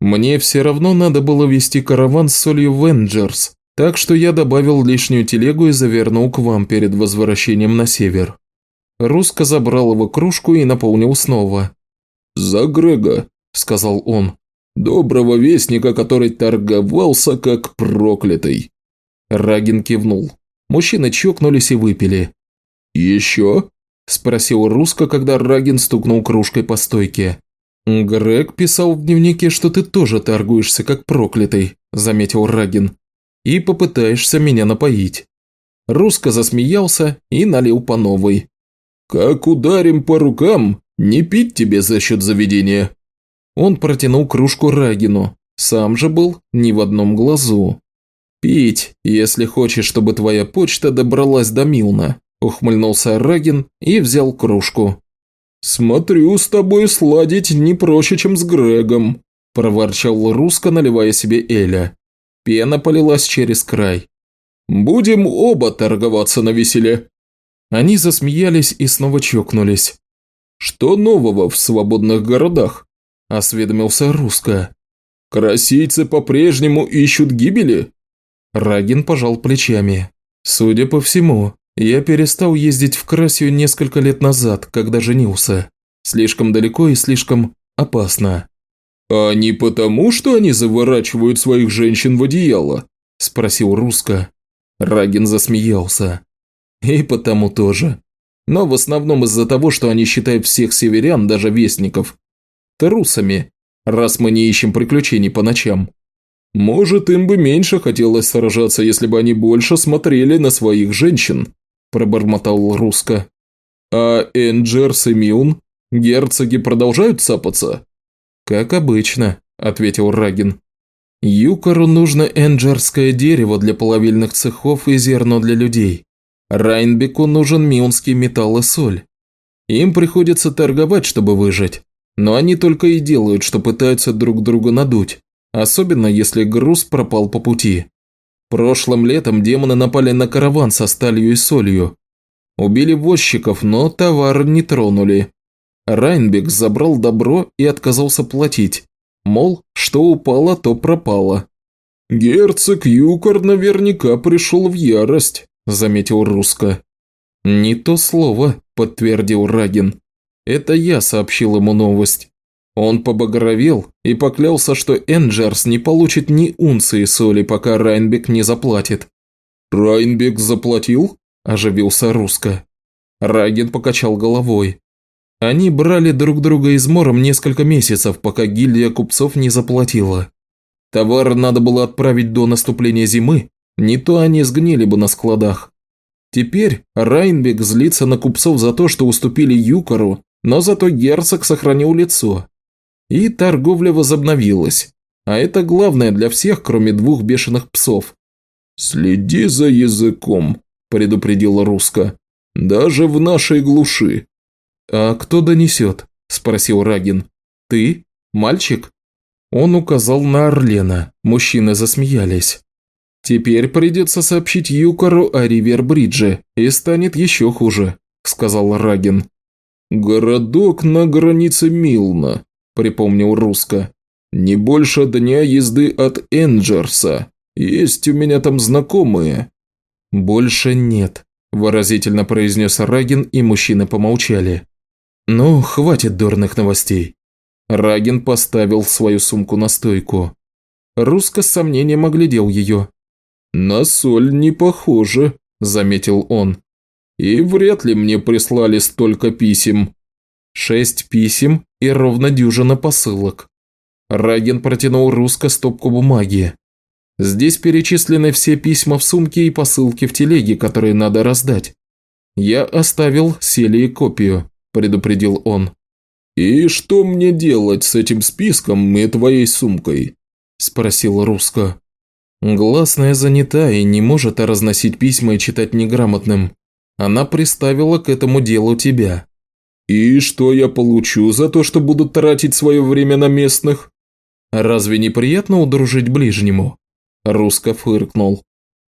Мне все равно надо было вести караван с солью Венджерс, так что я добавил лишнюю телегу и завернул к вам перед возвращением на север. Русско забрал его кружку и наполнил снова. «За Грега», – сказал он. «Доброго вестника, который торговался как проклятый». Рагин кивнул. Мужчины чокнулись и выпили. «Еще?» – спросил Русско, когда Рагин стукнул кружкой по стойке. «Грег писал в дневнике, что ты тоже торгуешься как проклятый», – заметил Рагин. «И попытаешься меня напоить». Русско засмеялся и налил по новой. «Как ударим по рукам, не пить тебе за счет заведения». Он протянул кружку Рагину, сам же был ни в одном глазу. «Пить, если хочешь, чтобы твоя почта добралась до Милна», – ухмыльнулся Рагин и взял кружку. «Смотрю, с тобой сладить не проще, чем с Грегом», – проворчал Русско, наливая себе Эля. Пена полилась через край. «Будем оба торговаться на веселе», они засмеялись и снова чокнулись. «Что нового в свободных городах?» – осведомился Русско. «Красийцы по-прежнему ищут гибели?» Рагин пожал плечами. «Судя по всему, я перестал ездить в Красию несколько лет назад, когда женился. Слишком далеко и слишком опасно». «А не потому, что они заворачивают своих женщин в одеяло?» – спросил Русско. Рагин засмеялся. И потому тоже. Но в основном из-за того, что они считают всех северян, даже вестников, трусами, раз мы не ищем приключений по ночам. Может, им бы меньше хотелось сражаться, если бы они больше смотрели на своих женщин, пробормотал Русско. А Энджерс и Миун, герцоги продолжают цапаться? Как обычно, ответил Рагин. Юкору нужно энджерское дерево для плавильных цехов и зерно для людей. Райнбеку нужен мионский металл и соль. Им приходится торговать, чтобы выжить, но они только и делают, что пытаются друг друга надуть, особенно если груз пропал по пути. Прошлым летом демоны напали на караван со сталью и солью. Убили возчиков, но товар не тронули. Райнбек забрал добро и отказался платить. Мол, что упало, то пропало. Герцог Юкор наверняка пришел в ярость. – заметил Русско. «Не то слово», – подтвердил Рагин. «Это я сообщил ему новость. Он побагровел и поклялся, что Энджерс не получит ни унции соли, пока Райнбек не заплатит». «Райнбек заплатил?» – оживился Русско. Рагин покачал головой. Они брали друг друга измором несколько месяцев, пока гильдия купцов не заплатила. Товар надо было отправить до наступления зимы, не то они сгнили бы на складах. Теперь Райнбек злится на купцов за то, что уступили Юкору, но зато герцог сохранил лицо. И торговля возобновилась. А это главное для всех, кроме двух бешеных псов. «Следи за языком», – предупредила Руска. «Даже в нашей глуши». «А кто донесет?» – спросил Рагин. «Ты? Мальчик?» Он указал на Орлена. Мужчины засмеялись. «Теперь придется сообщить Юкору о Ривербридже, и станет еще хуже», – сказал Рагин. «Городок на границе Милна», – припомнил Русско. «Не больше дня езды от Энджерса. Есть у меня там знакомые». «Больше нет», – выразительно произнес Рагин, и мужчины помолчали. «Ну, хватит дурных новостей». Рагин поставил свою сумку на стойку. Русско с сомнением оглядел ее. «На соль не похоже», – заметил он. «И вряд ли мне прислали столько писем». Шесть писем и ровно дюжина посылок. Раген протянул Руска стопку бумаги. Здесь перечислены все письма в сумке и посылки в телеге, которые надо раздать. Я оставил Селии копию, предупредил он. «И что мне делать с этим списком и твоей сумкой?» – спросил Руска. Гласная занята и не может разносить письма и читать неграмотным. Она приставила к этому делу тебя. «И что я получу за то, что буду тратить свое время на местных?» «Разве не приятно удружить ближнему?» Русско фыркнул.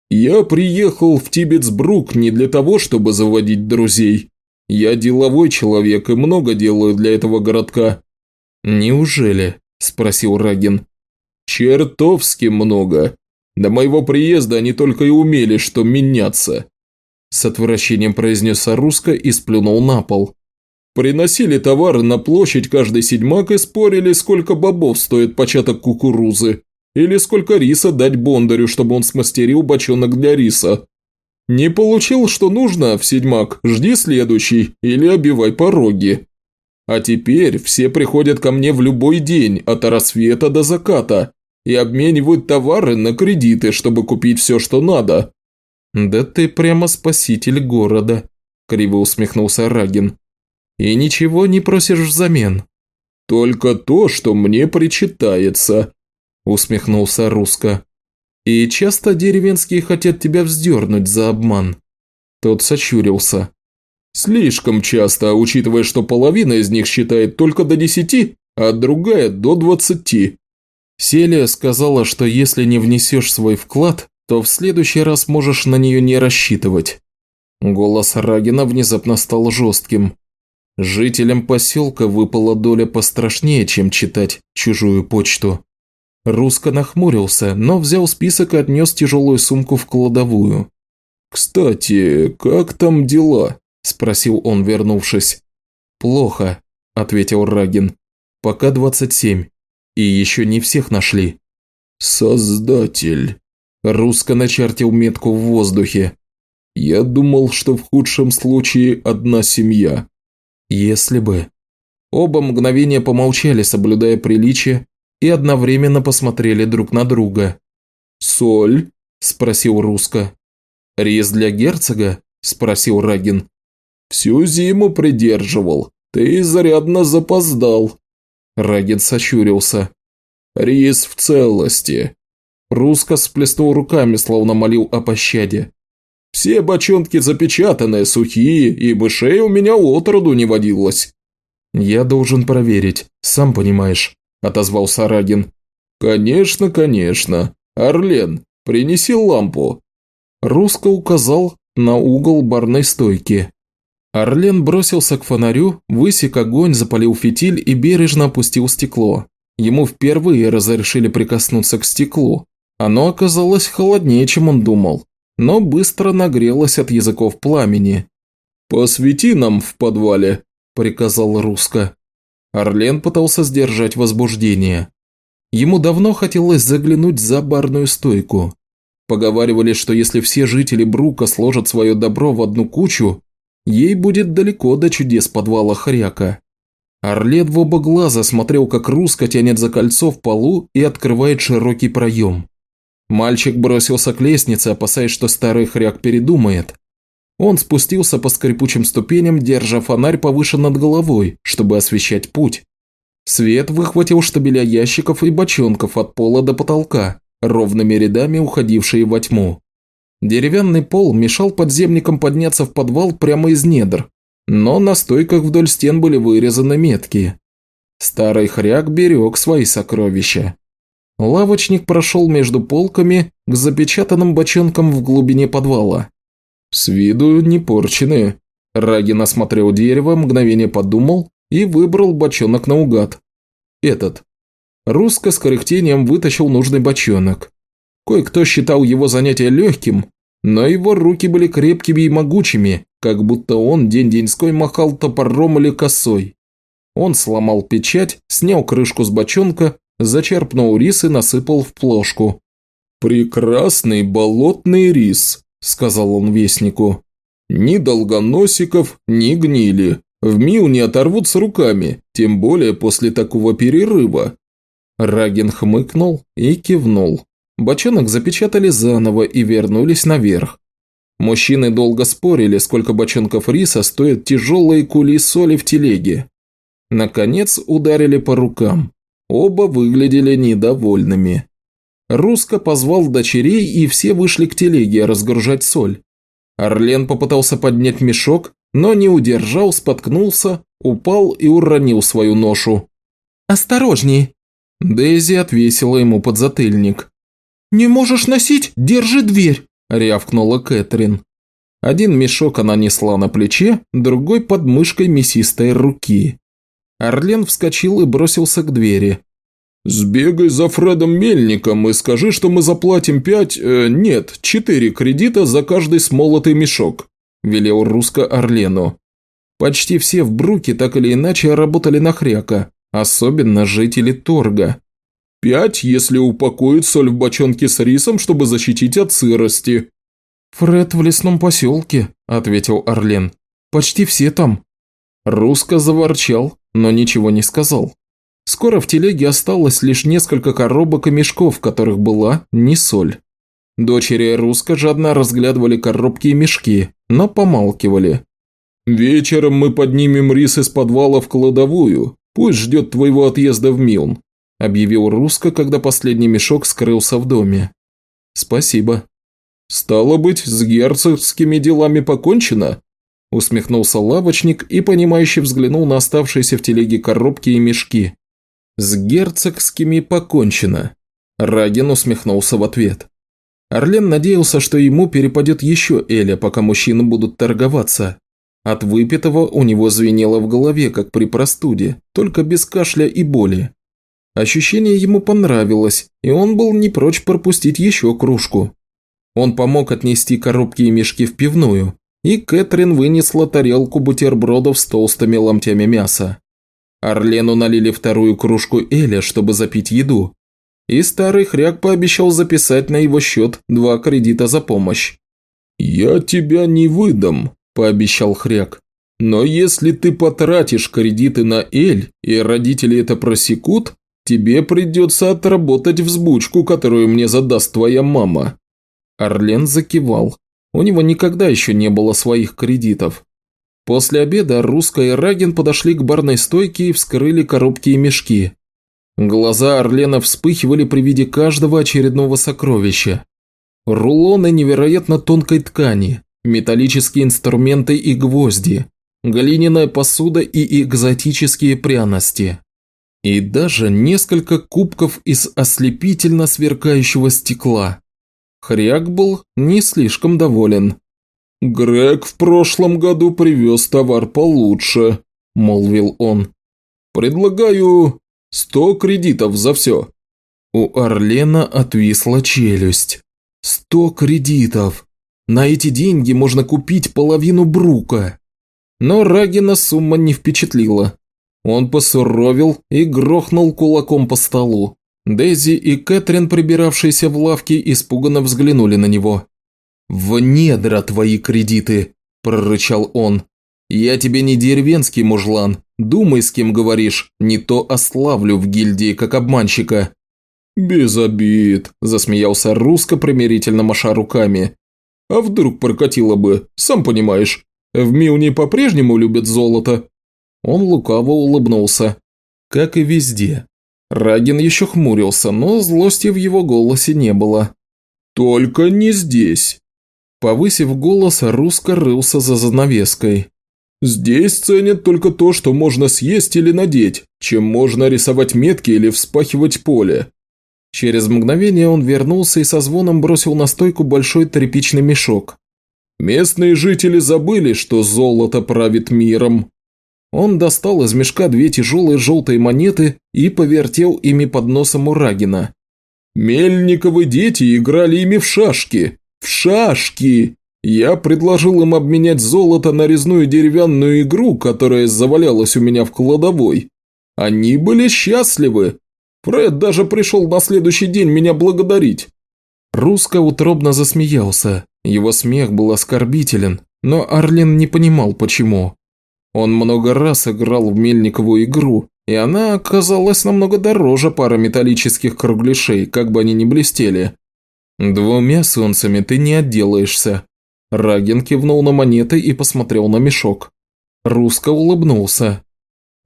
«Я приехал в Тибетсбрук не для того, чтобы заводить друзей. Я деловой человек и много делаю для этого городка». «Неужели?» – спросил Рагин. «Чертовски много. До моего приезда они только и умели, что меняться». С отвращением произнес Русско и сплюнул на пол. Приносили товары на площадь каждый седьмак и спорили, сколько бобов стоит початок кукурузы, или сколько риса дать Бондарю, чтобы он смастерил бочонок для риса. Не получил, что нужно, в седьмак, жди следующий, или обивай пороги. А теперь все приходят ко мне в любой день, от рассвета до заката, и обменивают товары на кредиты, чтобы купить все, что надо. «Да ты прямо спаситель города», – криво усмехнулся Рагин. И ничего не просишь взамен?» «Только то, что мне причитается», – усмехнулся Русско. «И часто деревенские хотят тебя вздернуть за обман?» Тот сочурился. «Слишком часто, учитывая, что половина из них считает только до десяти, а другая до двадцати». Селия сказала, что если не внесешь свой вклад, то в следующий раз можешь на нее не рассчитывать. Голос Рагина внезапно стал жестким. Жителям поселка выпала доля пострашнее, чем читать чужую почту. Русско нахмурился, но взял список и отнес тяжелую сумку в кладовую. «Кстати, как там дела?» – спросил он, вернувшись. «Плохо», – ответил Рагин. «Пока 27. И еще не всех нашли». «Создатель». Русско начертил метку в воздухе. «Я думал, что в худшем случае одна семья». Если бы. Оба мгновения помолчали, соблюдая приличие, и одновременно посмотрели друг на друга. «Соль?» – спросил Руска. «Рис для герцога?» – спросил Рагин. «Всю зиму придерживал. Ты изрядно запоздал». Рагин сощурился. «Рис в целости». Руска сплеснул руками, словно молил о пощаде. Все бочонки запечатанные, сухие, и мышей у меня отроду не водилось». «Я должен проверить, сам понимаешь», – отозвался Рагин. «Конечно, конечно. Орлен, принеси лампу». Руско указал на угол барной стойки. Орлен бросился к фонарю, высек огонь, запалил фитиль и бережно опустил стекло. Ему впервые разрешили прикоснуться к стеклу. Оно оказалось холоднее, чем он думал но быстро нагрелась от языков пламени. «Посвети нам в подвале», – приказал Руска. Орлен пытался сдержать возбуждение. Ему давно хотелось заглянуть за барную стойку. Поговаривали, что если все жители Брука сложат свое добро в одну кучу, ей будет далеко до чудес подвала Хряка. Орлет в оба глаза смотрел, как Руска тянет за кольцо в полу и открывает широкий проем. Мальчик бросился к лестнице, опасаясь, что старый хряк передумает. Он спустился по скрипучим ступеням, держа фонарь повыше над головой, чтобы освещать путь. Свет выхватил штабеля ящиков и бочонков от пола до потолка, ровными рядами уходившие во тьму. Деревянный пол мешал подземникам подняться в подвал прямо из недр, но на стойках вдоль стен были вырезаны метки. Старый хряк берег свои сокровища. Лавочник прошел между полками к запечатанным бочонкам в глубине подвала. С виду не порченные. Рагин осмотрел дерево, мгновение подумал и выбрал бочонок наугад. Этот. Русско с корректением вытащил нужный бочонок. Кое-кто считал его занятие легким, но его руки были крепкими и могучими, как будто он день-деньской махал топором или косой. Он сломал печать, снял крышку с бочонка зачерпнул рис и насыпал в плошку. «Прекрасный болотный рис», – сказал он вестнику. «Ни долгоносиков, ни гнили. В Милне оторвутся руками, тем более после такого перерыва». Раген хмыкнул и кивнул. Бочонок запечатали заново и вернулись наверх. Мужчины долго спорили, сколько бочонков риса стоят тяжелые кули соли в телеге. Наконец ударили по рукам. Оба выглядели недовольными. Русско позвал дочерей, и все вышли к телеге разгружать соль. Орлен попытался поднять мешок, но не удержал, споткнулся, упал и уронил свою ношу. «Осторожней!» Дейзи отвесила ему подзатыльник. «Не можешь носить? Держи дверь!» – рявкнула Кэтрин. Один мешок она несла на плече, другой под мышкой мясистой руки. Орлен вскочил и бросился к двери. «Сбегай за Фредом Мельником и скажи, что мы заплатим пять, э, нет, четыре кредита за каждый смолотый мешок», – велел Русско Орлену. Почти все в Бруке так или иначе работали на хряка, особенно жители Торга. «Пять, если упакуют соль в бочонке с рисом, чтобы защитить от сырости». «Фред в лесном поселке», – ответил Орлен. «Почти все там». Русско заворчал, но ничего не сказал. Скоро в телеге осталось лишь несколько коробок и мешков, в которых была не соль. Дочери Руска жадно разглядывали коробки и мешки, но помалкивали. «Вечером мы поднимем рис из подвала в кладовую. Пусть ждет твоего отъезда в Милн», – объявил Руска, когда последний мешок скрылся в доме. «Спасибо». «Стало быть, с герцогскими делами покончено?» – усмехнулся лавочник и, понимающе взглянул на оставшиеся в телеге коробки и мешки. «С герцогскими покончено», – Раген усмехнулся в ответ. Орлен надеялся, что ему перепадет еще Эля, пока мужчины будут торговаться. От выпитого у него звенело в голове, как при простуде, только без кашля и боли. Ощущение ему понравилось, и он был не прочь пропустить еще кружку. Он помог отнести коробки и мешки в пивную, и Кэтрин вынесла тарелку бутербродов с толстыми ломтями мяса. Орлену налили вторую кружку Эля, чтобы запить еду. И старый хряк пообещал записать на его счет два кредита за помощь. «Я тебя не выдам», – пообещал хряк. «Но если ты потратишь кредиты на Эль, и родители это просекут, тебе придется отработать взбучку, которую мне задаст твоя мама». Орлен закивал. У него никогда еще не было своих кредитов. После обеда Руска и Рагин подошли к барной стойке и вскрыли коробки и мешки. Глаза Орлена вспыхивали при виде каждого очередного сокровища. Рулоны невероятно тонкой ткани, металлические инструменты и гвозди, глиняная посуда и экзотические пряности. И даже несколько кубков из ослепительно сверкающего стекла. Хряк был не слишком доволен. «Грег в прошлом году привез товар получше», – молвил он. «Предлагаю сто кредитов за все». У Орлена отвисла челюсть. Сто кредитов. На эти деньги можно купить половину брука. Но Рагина сумма не впечатлила. Он посуровил и грохнул кулаком по столу. Дейзи и Кэтрин, прибиравшиеся в лавке, испуганно взглянули на него. «В недра твои кредиты!» – прорычал он. «Я тебе не деревенский мужлан. Думай, с кем говоришь. Не то ославлю в гильдии, как обманщика». «Без обид», – засмеялся Русско, примирительно маша руками. «А вдруг прокатило бы, сам понимаешь. В Милне по-прежнему любят золото». Он лукаво улыбнулся. Как и везде. Рагин еще хмурился, но злости в его голосе не было. «Только не здесь», Повысив голос, Русско рылся за занавеской. «Здесь ценят только то, что можно съесть или надеть, чем можно рисовать метки или вспахивать поле». Через мгновение он вернулся и со звоном бросил на стойку большой тряпичный мешок. «Местные жители забыли, что золото правит миром». Он достал из мешка две тяжелые желтые монеты и повертел ими под носом у. «Мельниковы дети играли ими в шашки. В шашки! Я предложил им обменять золото на резную деревянную игру, которая завалялась у меня в кладовой. Они были счастливы. Фред даже пришел на следующий день меня благодарить. Русско утробно засмеялся. Его смех был оскорбителен, но Арлин не понимал, почему. Он много раз играл в мельниковую игру, и она оказалась намного дороже пары металлических кругляшей, как бы они ни блестели. Двумя солнцами ты не отделаешься. Рагин кивнул на монеты и посмотрел на мешок. Русско улыбнулся.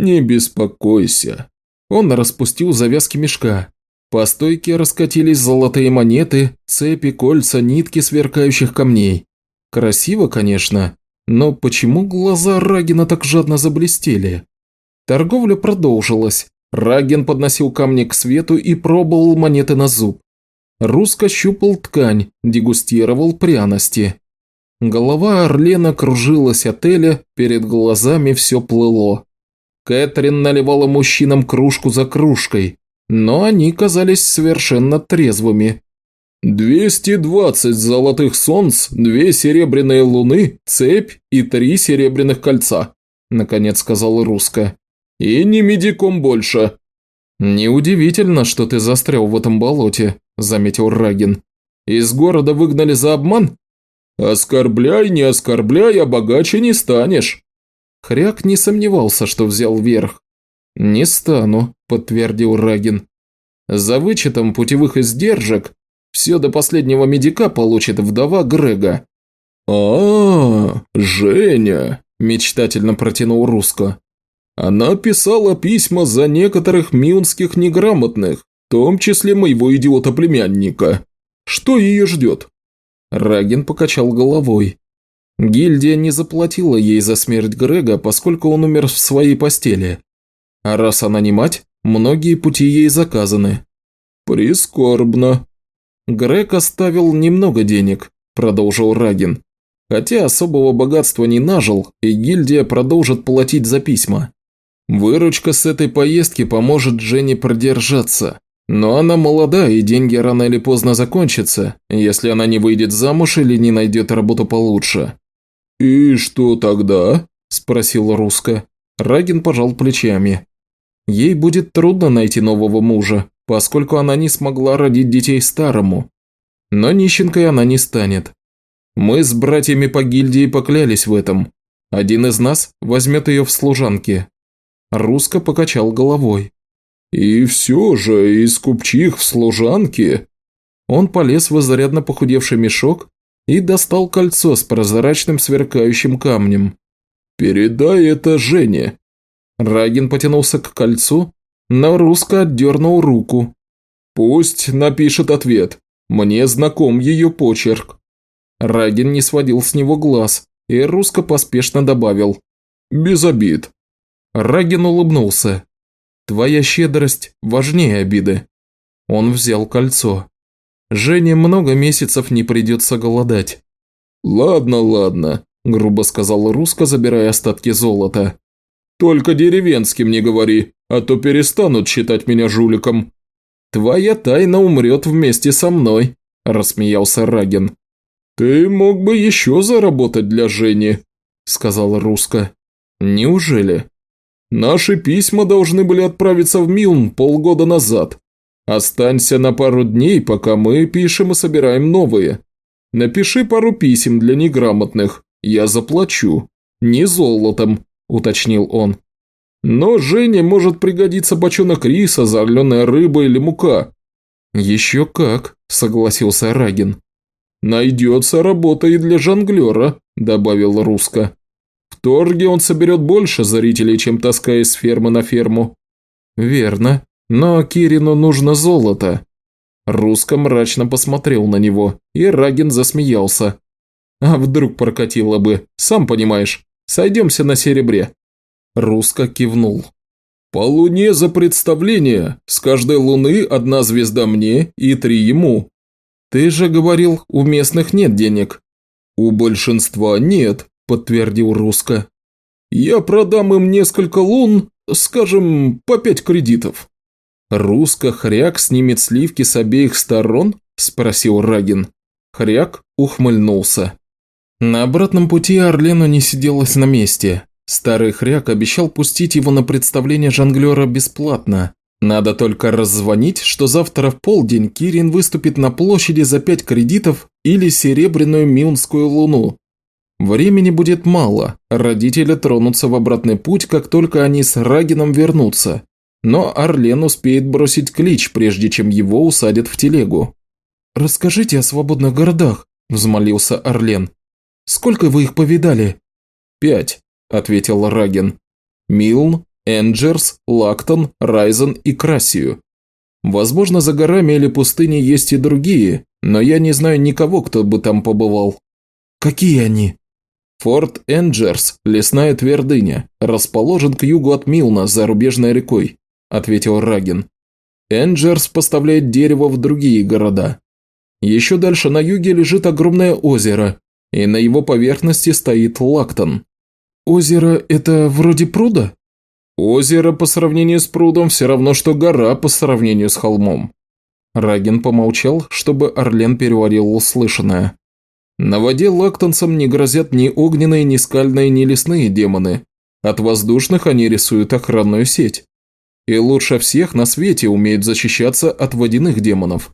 «Не беспокойся». Он распустил завязки мешка. По стойке раскатились золотые монеты, цепи, кольца, нитки сверкающих камней. Красиво, конечно, но почему глаза Рагина так жадно заблестели? Торговля продолжилась. Раген подносил камни к свету и пробовал монеты на зуб. Русско щупал ткань, дегустировал пряности. Голова Орлена кружилась от Эля, перед глазами все плыло. Кэтрин наливала мужчинам кружку за кружкой, но они казались совершенно трезвыми. «Двести двадцать золотых солнц, две серебряные луны, цепь и три серебряных кольца», – наконец сказал Русско. «И не медиком больше». «Неудивительно, что ты застрял в этом болоте», – заметил Рагин. «Из города выгнали за обман?» «Оскорбляй, не оскорбляй, а богаче не станешь». Хряк не сомневался, что взял верх. «Не стану», – подтвердил Рагин. «За вычетом путевых издержек все до последнего медика получит вдова Грега». А, -а, -а Женя», – мечтательно протянул Руско. «Она писала письма за некоторых мюнских неграмотных, в том числе моего идиота-племянника. Что ее ждет?» Рагин покачал головой. Гильдия не заплатила ей за смерть Грега, поскольку он умер в своей постели. А раз она не мать, многие пути ей заказаны. Прискорбно. Грег оставил немного денег, продолжил Рагин. Хотя особого богатства не нажил, и гильдия продолжит платить за письма. Выручка с этой поездки поможет Дженни продержаться. Но она молода, и деньги рано или поздно закончатся, если она не выйдет замуж или не найдет работу получше. «И что тогда?» – спросил Руска. Рагин пожал плечами. Ей будет трудно найти нового мужа, поскольку она не смогла родить детей старому. Но нищенкой она не станет. Мы с братьями по гильдии поклялись в этом. Один из нас возьмет ее в служанки. Русско покачал головой. «И все же, из купчих в служанки...» Он полез в изрядно похудевший мешок и достал кольцо с прозрачным сверкающим камнем. «Передай это Жене. Рагин потянулся к кольцу, но Русско отдернул руку. «Пусть напишет ответ. Мне знаком ее почерк». Рагин не сводил с него глаз, и Русско поспешно добавил. «Без обид». Рагин улыбнулся. «Твоя щедрость важнее обиды». Он взял кольцо. Жене много месяцев не придется голодать. «Ладно, ладно», – грубо сказал Русско, забирая остатки золота. Только деревенским не говори, а то перестанут считать меня жуликом». «Твоя тайна умрет вместе со мной», – рассмеялся Рагин. «Ты мог бы еще заработать для Жени», – сказал Руска. «Неужели?» «Наши письма должны были отправиться в Милн полгода назад. Останься на пару дней, пока мы пишем и собираем новые. Напиши пару писем для неграмотных, я заплачу. Не золотом, уточнил он. «Но Жене может пригодиться бочонок риса, заленая рыба или мука». «Еще как», – согласился Рагин. «Найдется работа и для жонглера», – добавил Руска. «В торге он соберет больше зрителей, чем таская с фермы на ферму». «Верно. Но Кирину нужно золото». Руска мрачно посмотрел на него, и Рагин засмеялся. «А вдруг прокатило бы, сам понимаешь. Сойдемся на серебре». Русско кивнул. «По луне за представление. С каждой луны одна звезда мне и три ему. Ты же говорил, у местных нет денег». «У большинства нет», – подтвердил Русско. «Я продам им несколько лун, скажем, по пять кредитов». «Русско хряк снимет сливки с обеих сторон?» – спросил Рагин. Хряк ухмыльнулся. На обратном пути Орлену не сиделось на месте. Старый хряк обещал пустить его на представление жонглера бесплатно. Надо только раззвонить, что завтра в полдень Кирин выступит на площади за пять кредитов или серебряную мюнскую луну. Времени будет мало, родители тронутся в обратный путь, как только они с Рагином вернутся. Но Орлен успеет бросить клич, прежде чем его усадят в телегу. «Расскажите о свободных городах», – взмолился Орлен. «Сколько вы их повидали?» «Пять», – ответил Раген. «Милн, Энджерс, Лактон, Райзен и Красию. Возможно, за горами или пустыней есть и другие, но я не знаю никого, кто бы там побывал». «Какие они?» Форт Энджерс, лесная твердыня, расположен к югу от Милна, за рубежной рекой. – ответил Рагин. Энджерс поставляет дерево в другие города. Еще дальше на юге лежит огромное озеро, и на его поверхности стоит Лактон. Озеро – это вроде пруда? Озеро по сравнению с прудом все равно, что гора по сравнению с холмом. Рагин помолчал, чтобы Орлен переварил услышанное. На воде лактонцам не грозят ни огненные, ни скальные, ни лесные демоны. От воздушных они рисуют охранную сеть и лучше всех на свете умеют защищаться от водяных демонов.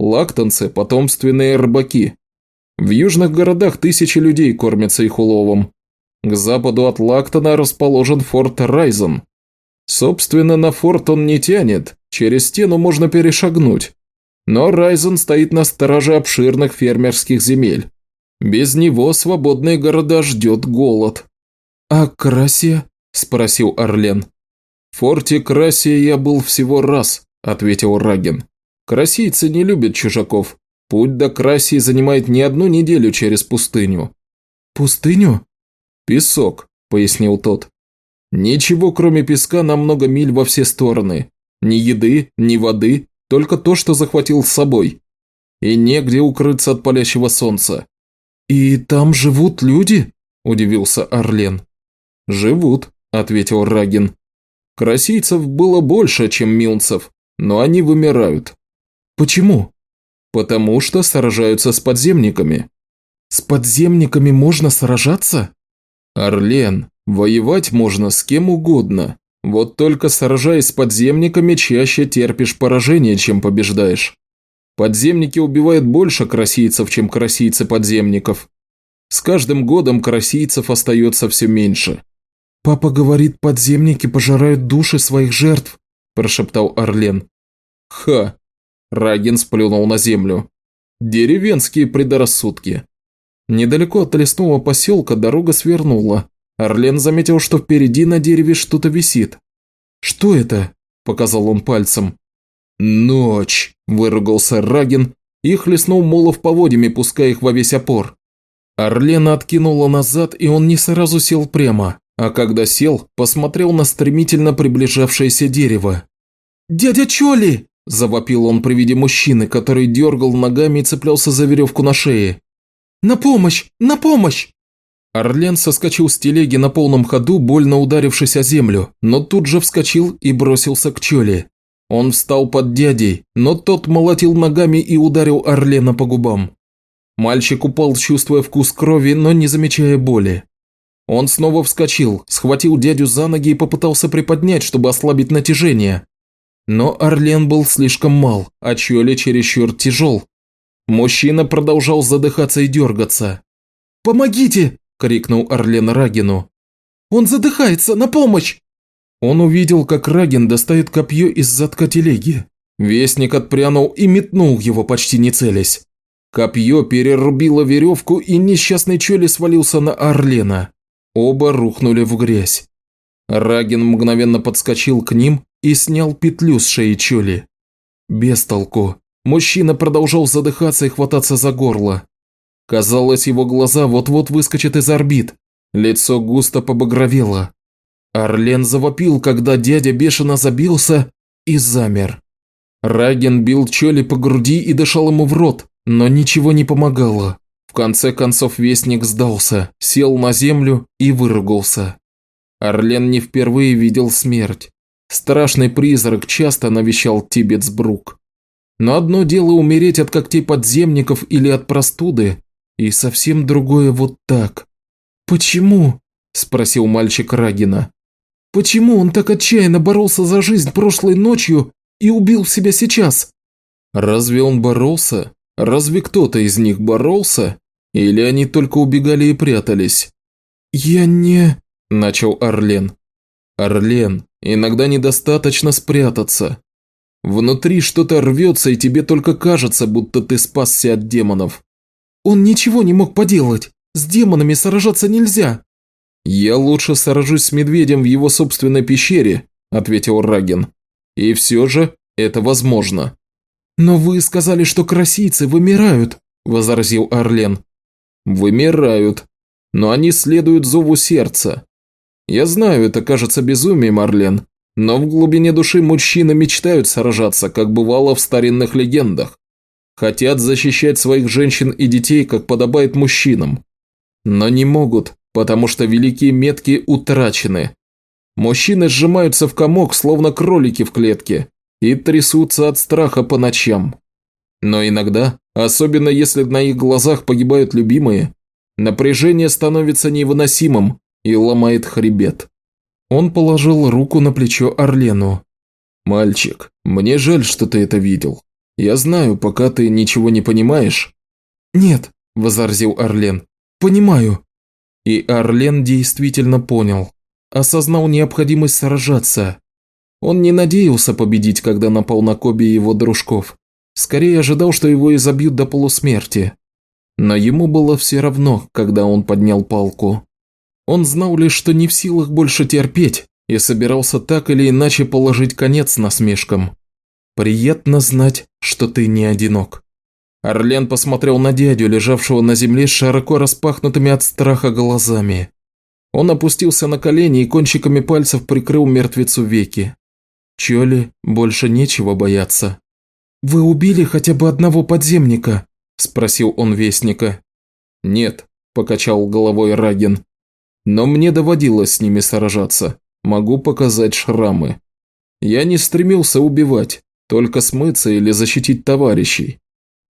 Лактанцы – потомственные рыбаки. В южных городах тысячи людей кормятся их уловом. К западу от Лактона расположен форт Райзен. Собственно, на форт он не тянет, через стену можно перешагнуть. Но Райзен стоит на страже обширных фермерских земель. Без него свободные города ждет голод. «А Красия?» – спросил Орлен. «В форте Красия я был всего раз», – ответил Рагин. «Красийцы не любят чужаков. Путь до Красии занимает не одну неделю через пустыню». «Пустыню?» «Песок», – пояснил тот. «Ничего, кроме песка, на много миль во все стороны. Ни еды, ни воды, только то, что захватил с собой. И негде укрыться от палящего солнца». «И там живут люди?» – удивился Орлен. «Живут», – ответил Рагин. Красийцев было больше, чем милнцев, но они вымирают. Почему? Потому что сражаются с подземниками. С подземниками можно сражаться? Орлен, воевать можно с кем угодно. Вот только сражаясь с подземниками, чаще терпишь поражение, чем побеждаешь. Подземники убивают больше красийцев, чем красийцы подземников. С каждым годом красийцев остается все меньше. «Папа говорит, подземники пожирают души своих жертв», – прошептал Орлен. «Ха!» – Рагин сплюнул на землю. «Деревенские предрассудки». Недалеко от лесного поселка дорога свернула. Орлен заметил, что впереди на дереве что-то висит. «Что это?» – показал он пальцем. «Ночь!» – выругался Рагин и хлестнул Молов поводьями, пуская их во весь опор. Орлена откинула назад, и он не сразу сел прямо а когда сел, посмотрел на стремительно приближавшееся дерево. «Дядя Чоли!» – завопил он при виде мужчины, который дергал ногами и цеплялся за веревку на шее. «На помощь! На помощь!» Орлен соскочил с телеги на полном ходу, больно ударившись о землю, но тут же вскочил и бросился к Чоли. Он встал под дядей, но тот молотил ногами и ударил Орлена по губам. Мальчик упал, чувствуя вкус крови, но не замечая боли. Он снова вскочил, схватил дядю за ноги и попытался приподнять, чтобы ослабить натяжение. Но Орлен был слишком мал, а Чоли чересчур тяжел. Мужчина продолжал задыхаться и дергаться. «Помогите!» – крикнул Орлен Рагину. «Он задыхается! На помощь!» Он увидел, как Рагин достает копье из задка телеги. Вестник отпрянул и метнул его, почти не целясь. Копье перерубило веревку, и несчастный Чоли свалился на Орлена. Оба рухнули в грязь. Рагин мгновенно подскочил к ним и снял петлю с шеи Чоли. Без толку. Мужчина продолжал задыхаться и хвататься за горло. Казалось, его глаза вот-вот выскочат из орбит. Лицо густо побагровело. Орлен завопил, когда дядя бешено забился и замер. Раген бил Чоли по груди и дышал ему в рот, но ничего не помогало. В конце концов вестник сдался, сел на землю и выругался. Орлен не впервые видел смерть. Страшный призрак часто навещал Тибетсбрук. Но одно дело умереть от когтей подземников или от простуды, и совсем другое вот так. «Почему?» – спросил мальчик Рагина. «Почему он так отчаянно боролся за жизнь прошлой ночью и убил себя сейчас?» «Разве он боролся? Разве кто-то из них боролся?» Или они только убегали и прятались? «Я не...» – начал Орлен. «Орлен, иногда недостаточно спрятаться. Внутри что-то рвется, и тебе только кажется, будто ты спасся от демонов». «Он ничего не мог поделать. С демонами сражаться нельзя». «Я лучше сражусь с медведем в его собственной пещере», – ответил Раген. «И все же это возможно». «Но вы сказали, что красийцы вымирают», – возразил Орлен. «Вымирают. Но они следуют зову сердца. Я знаю, это кажется безумием, Орлен, но в глубине души мужчины мечтают сражаться, как бывало в старинных легендах. Хотят защищать своих женщин и детей, как подобает мужчинам. Но не могут, потому что великие метки утрачены. Мужчины сжимаются в комок, словно кролики в клетке, и трясутся от страха по ночам. Но иногда, особенно если на их глазах погибают любимые, напряжение становится невыносимым и ломает хребет. Он положил руку на плечо Орлену. «Мальчик, мне жаль, что ты это видел. Я знаю, пока ты ничего не понимаешь». «Нет», – возразил Орлен, – «понимаю». И Орлен действительно понял. Осознал необходимость сражаться. Он не надеялся победить, когда напал на Коби его дружков. Скорее ожидал, что его изобьют до полусмерти. Но ему было все равно, когда он поднял палку. Он знал лишь, что не в силах больше терпеть, и собирался так или иначе положить конец насмешкам. Приятно знать, что ты не одинок. Орлен посмотрел на дядю, лежавшего на земле с широко распахнутыми от страха глазами. Он опустился на колени и кончиками пальцев прикрыл мертвецу веки. Чоли больше нечего бояться. «Вы убили хотя бы одного подземника?» – спросил он вестника. «Нет», – покачал головой Раген. «Но мне доводилось с ними сражаться. Могу показать шрамы. Я не стремился убивать, только смыться или защитить товарищей.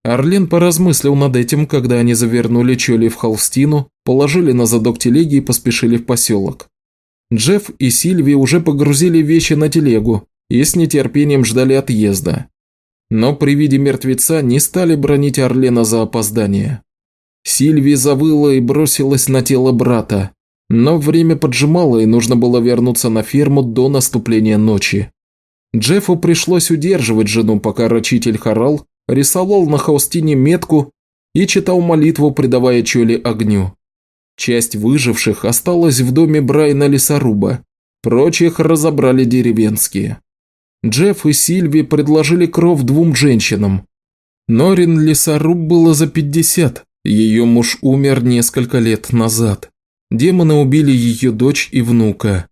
Орлен поразмыслил над этим, когда они завернули Чоли в холстину, положили на задок телеги и поспешили в поселок. Джефф и Сильви уже погрузили вещи на телегу и с нетерпением ждали отъезда. Но при виде мертвеца не стали бронить Орлена за опоздание. Сильви завыла и бросилась на тело брата, но время поджимало и нужно было вернуться на ферму до наступления ночи. Джеффу пришлось удерживать жену, пока рачитель Харал рисовал на холстине метку и читал молитву, придавая Чоли огню. Часть выживших осталась в доме Брайна Лесоруба, прочих разобрали деревенские. Джефф и Сильви предложили кров двум женщинам. Норин Лесоруб было за 50, ее муж умер несколько лет назад. Демоны убили ее дочь и внука.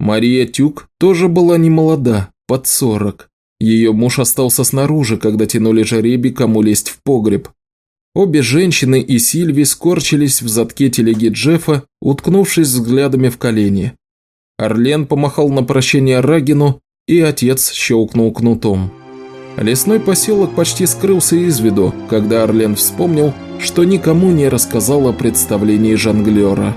Мария Тюк тоже была не молода, под 40. Ее муж остался снаружи, когда тянули жеребий, кому лезть в погреб. Обе женщины и Сильви скорчились в задке телеги Джеффа, уткнувшись взглядами в колени. Орлен помахал на прощение Рагину, и отец щелкнул кнутом. Лесной поселок почти скрылся из виду, когда Орлен вспомнил, что никому не рассказал о представлении жонглера.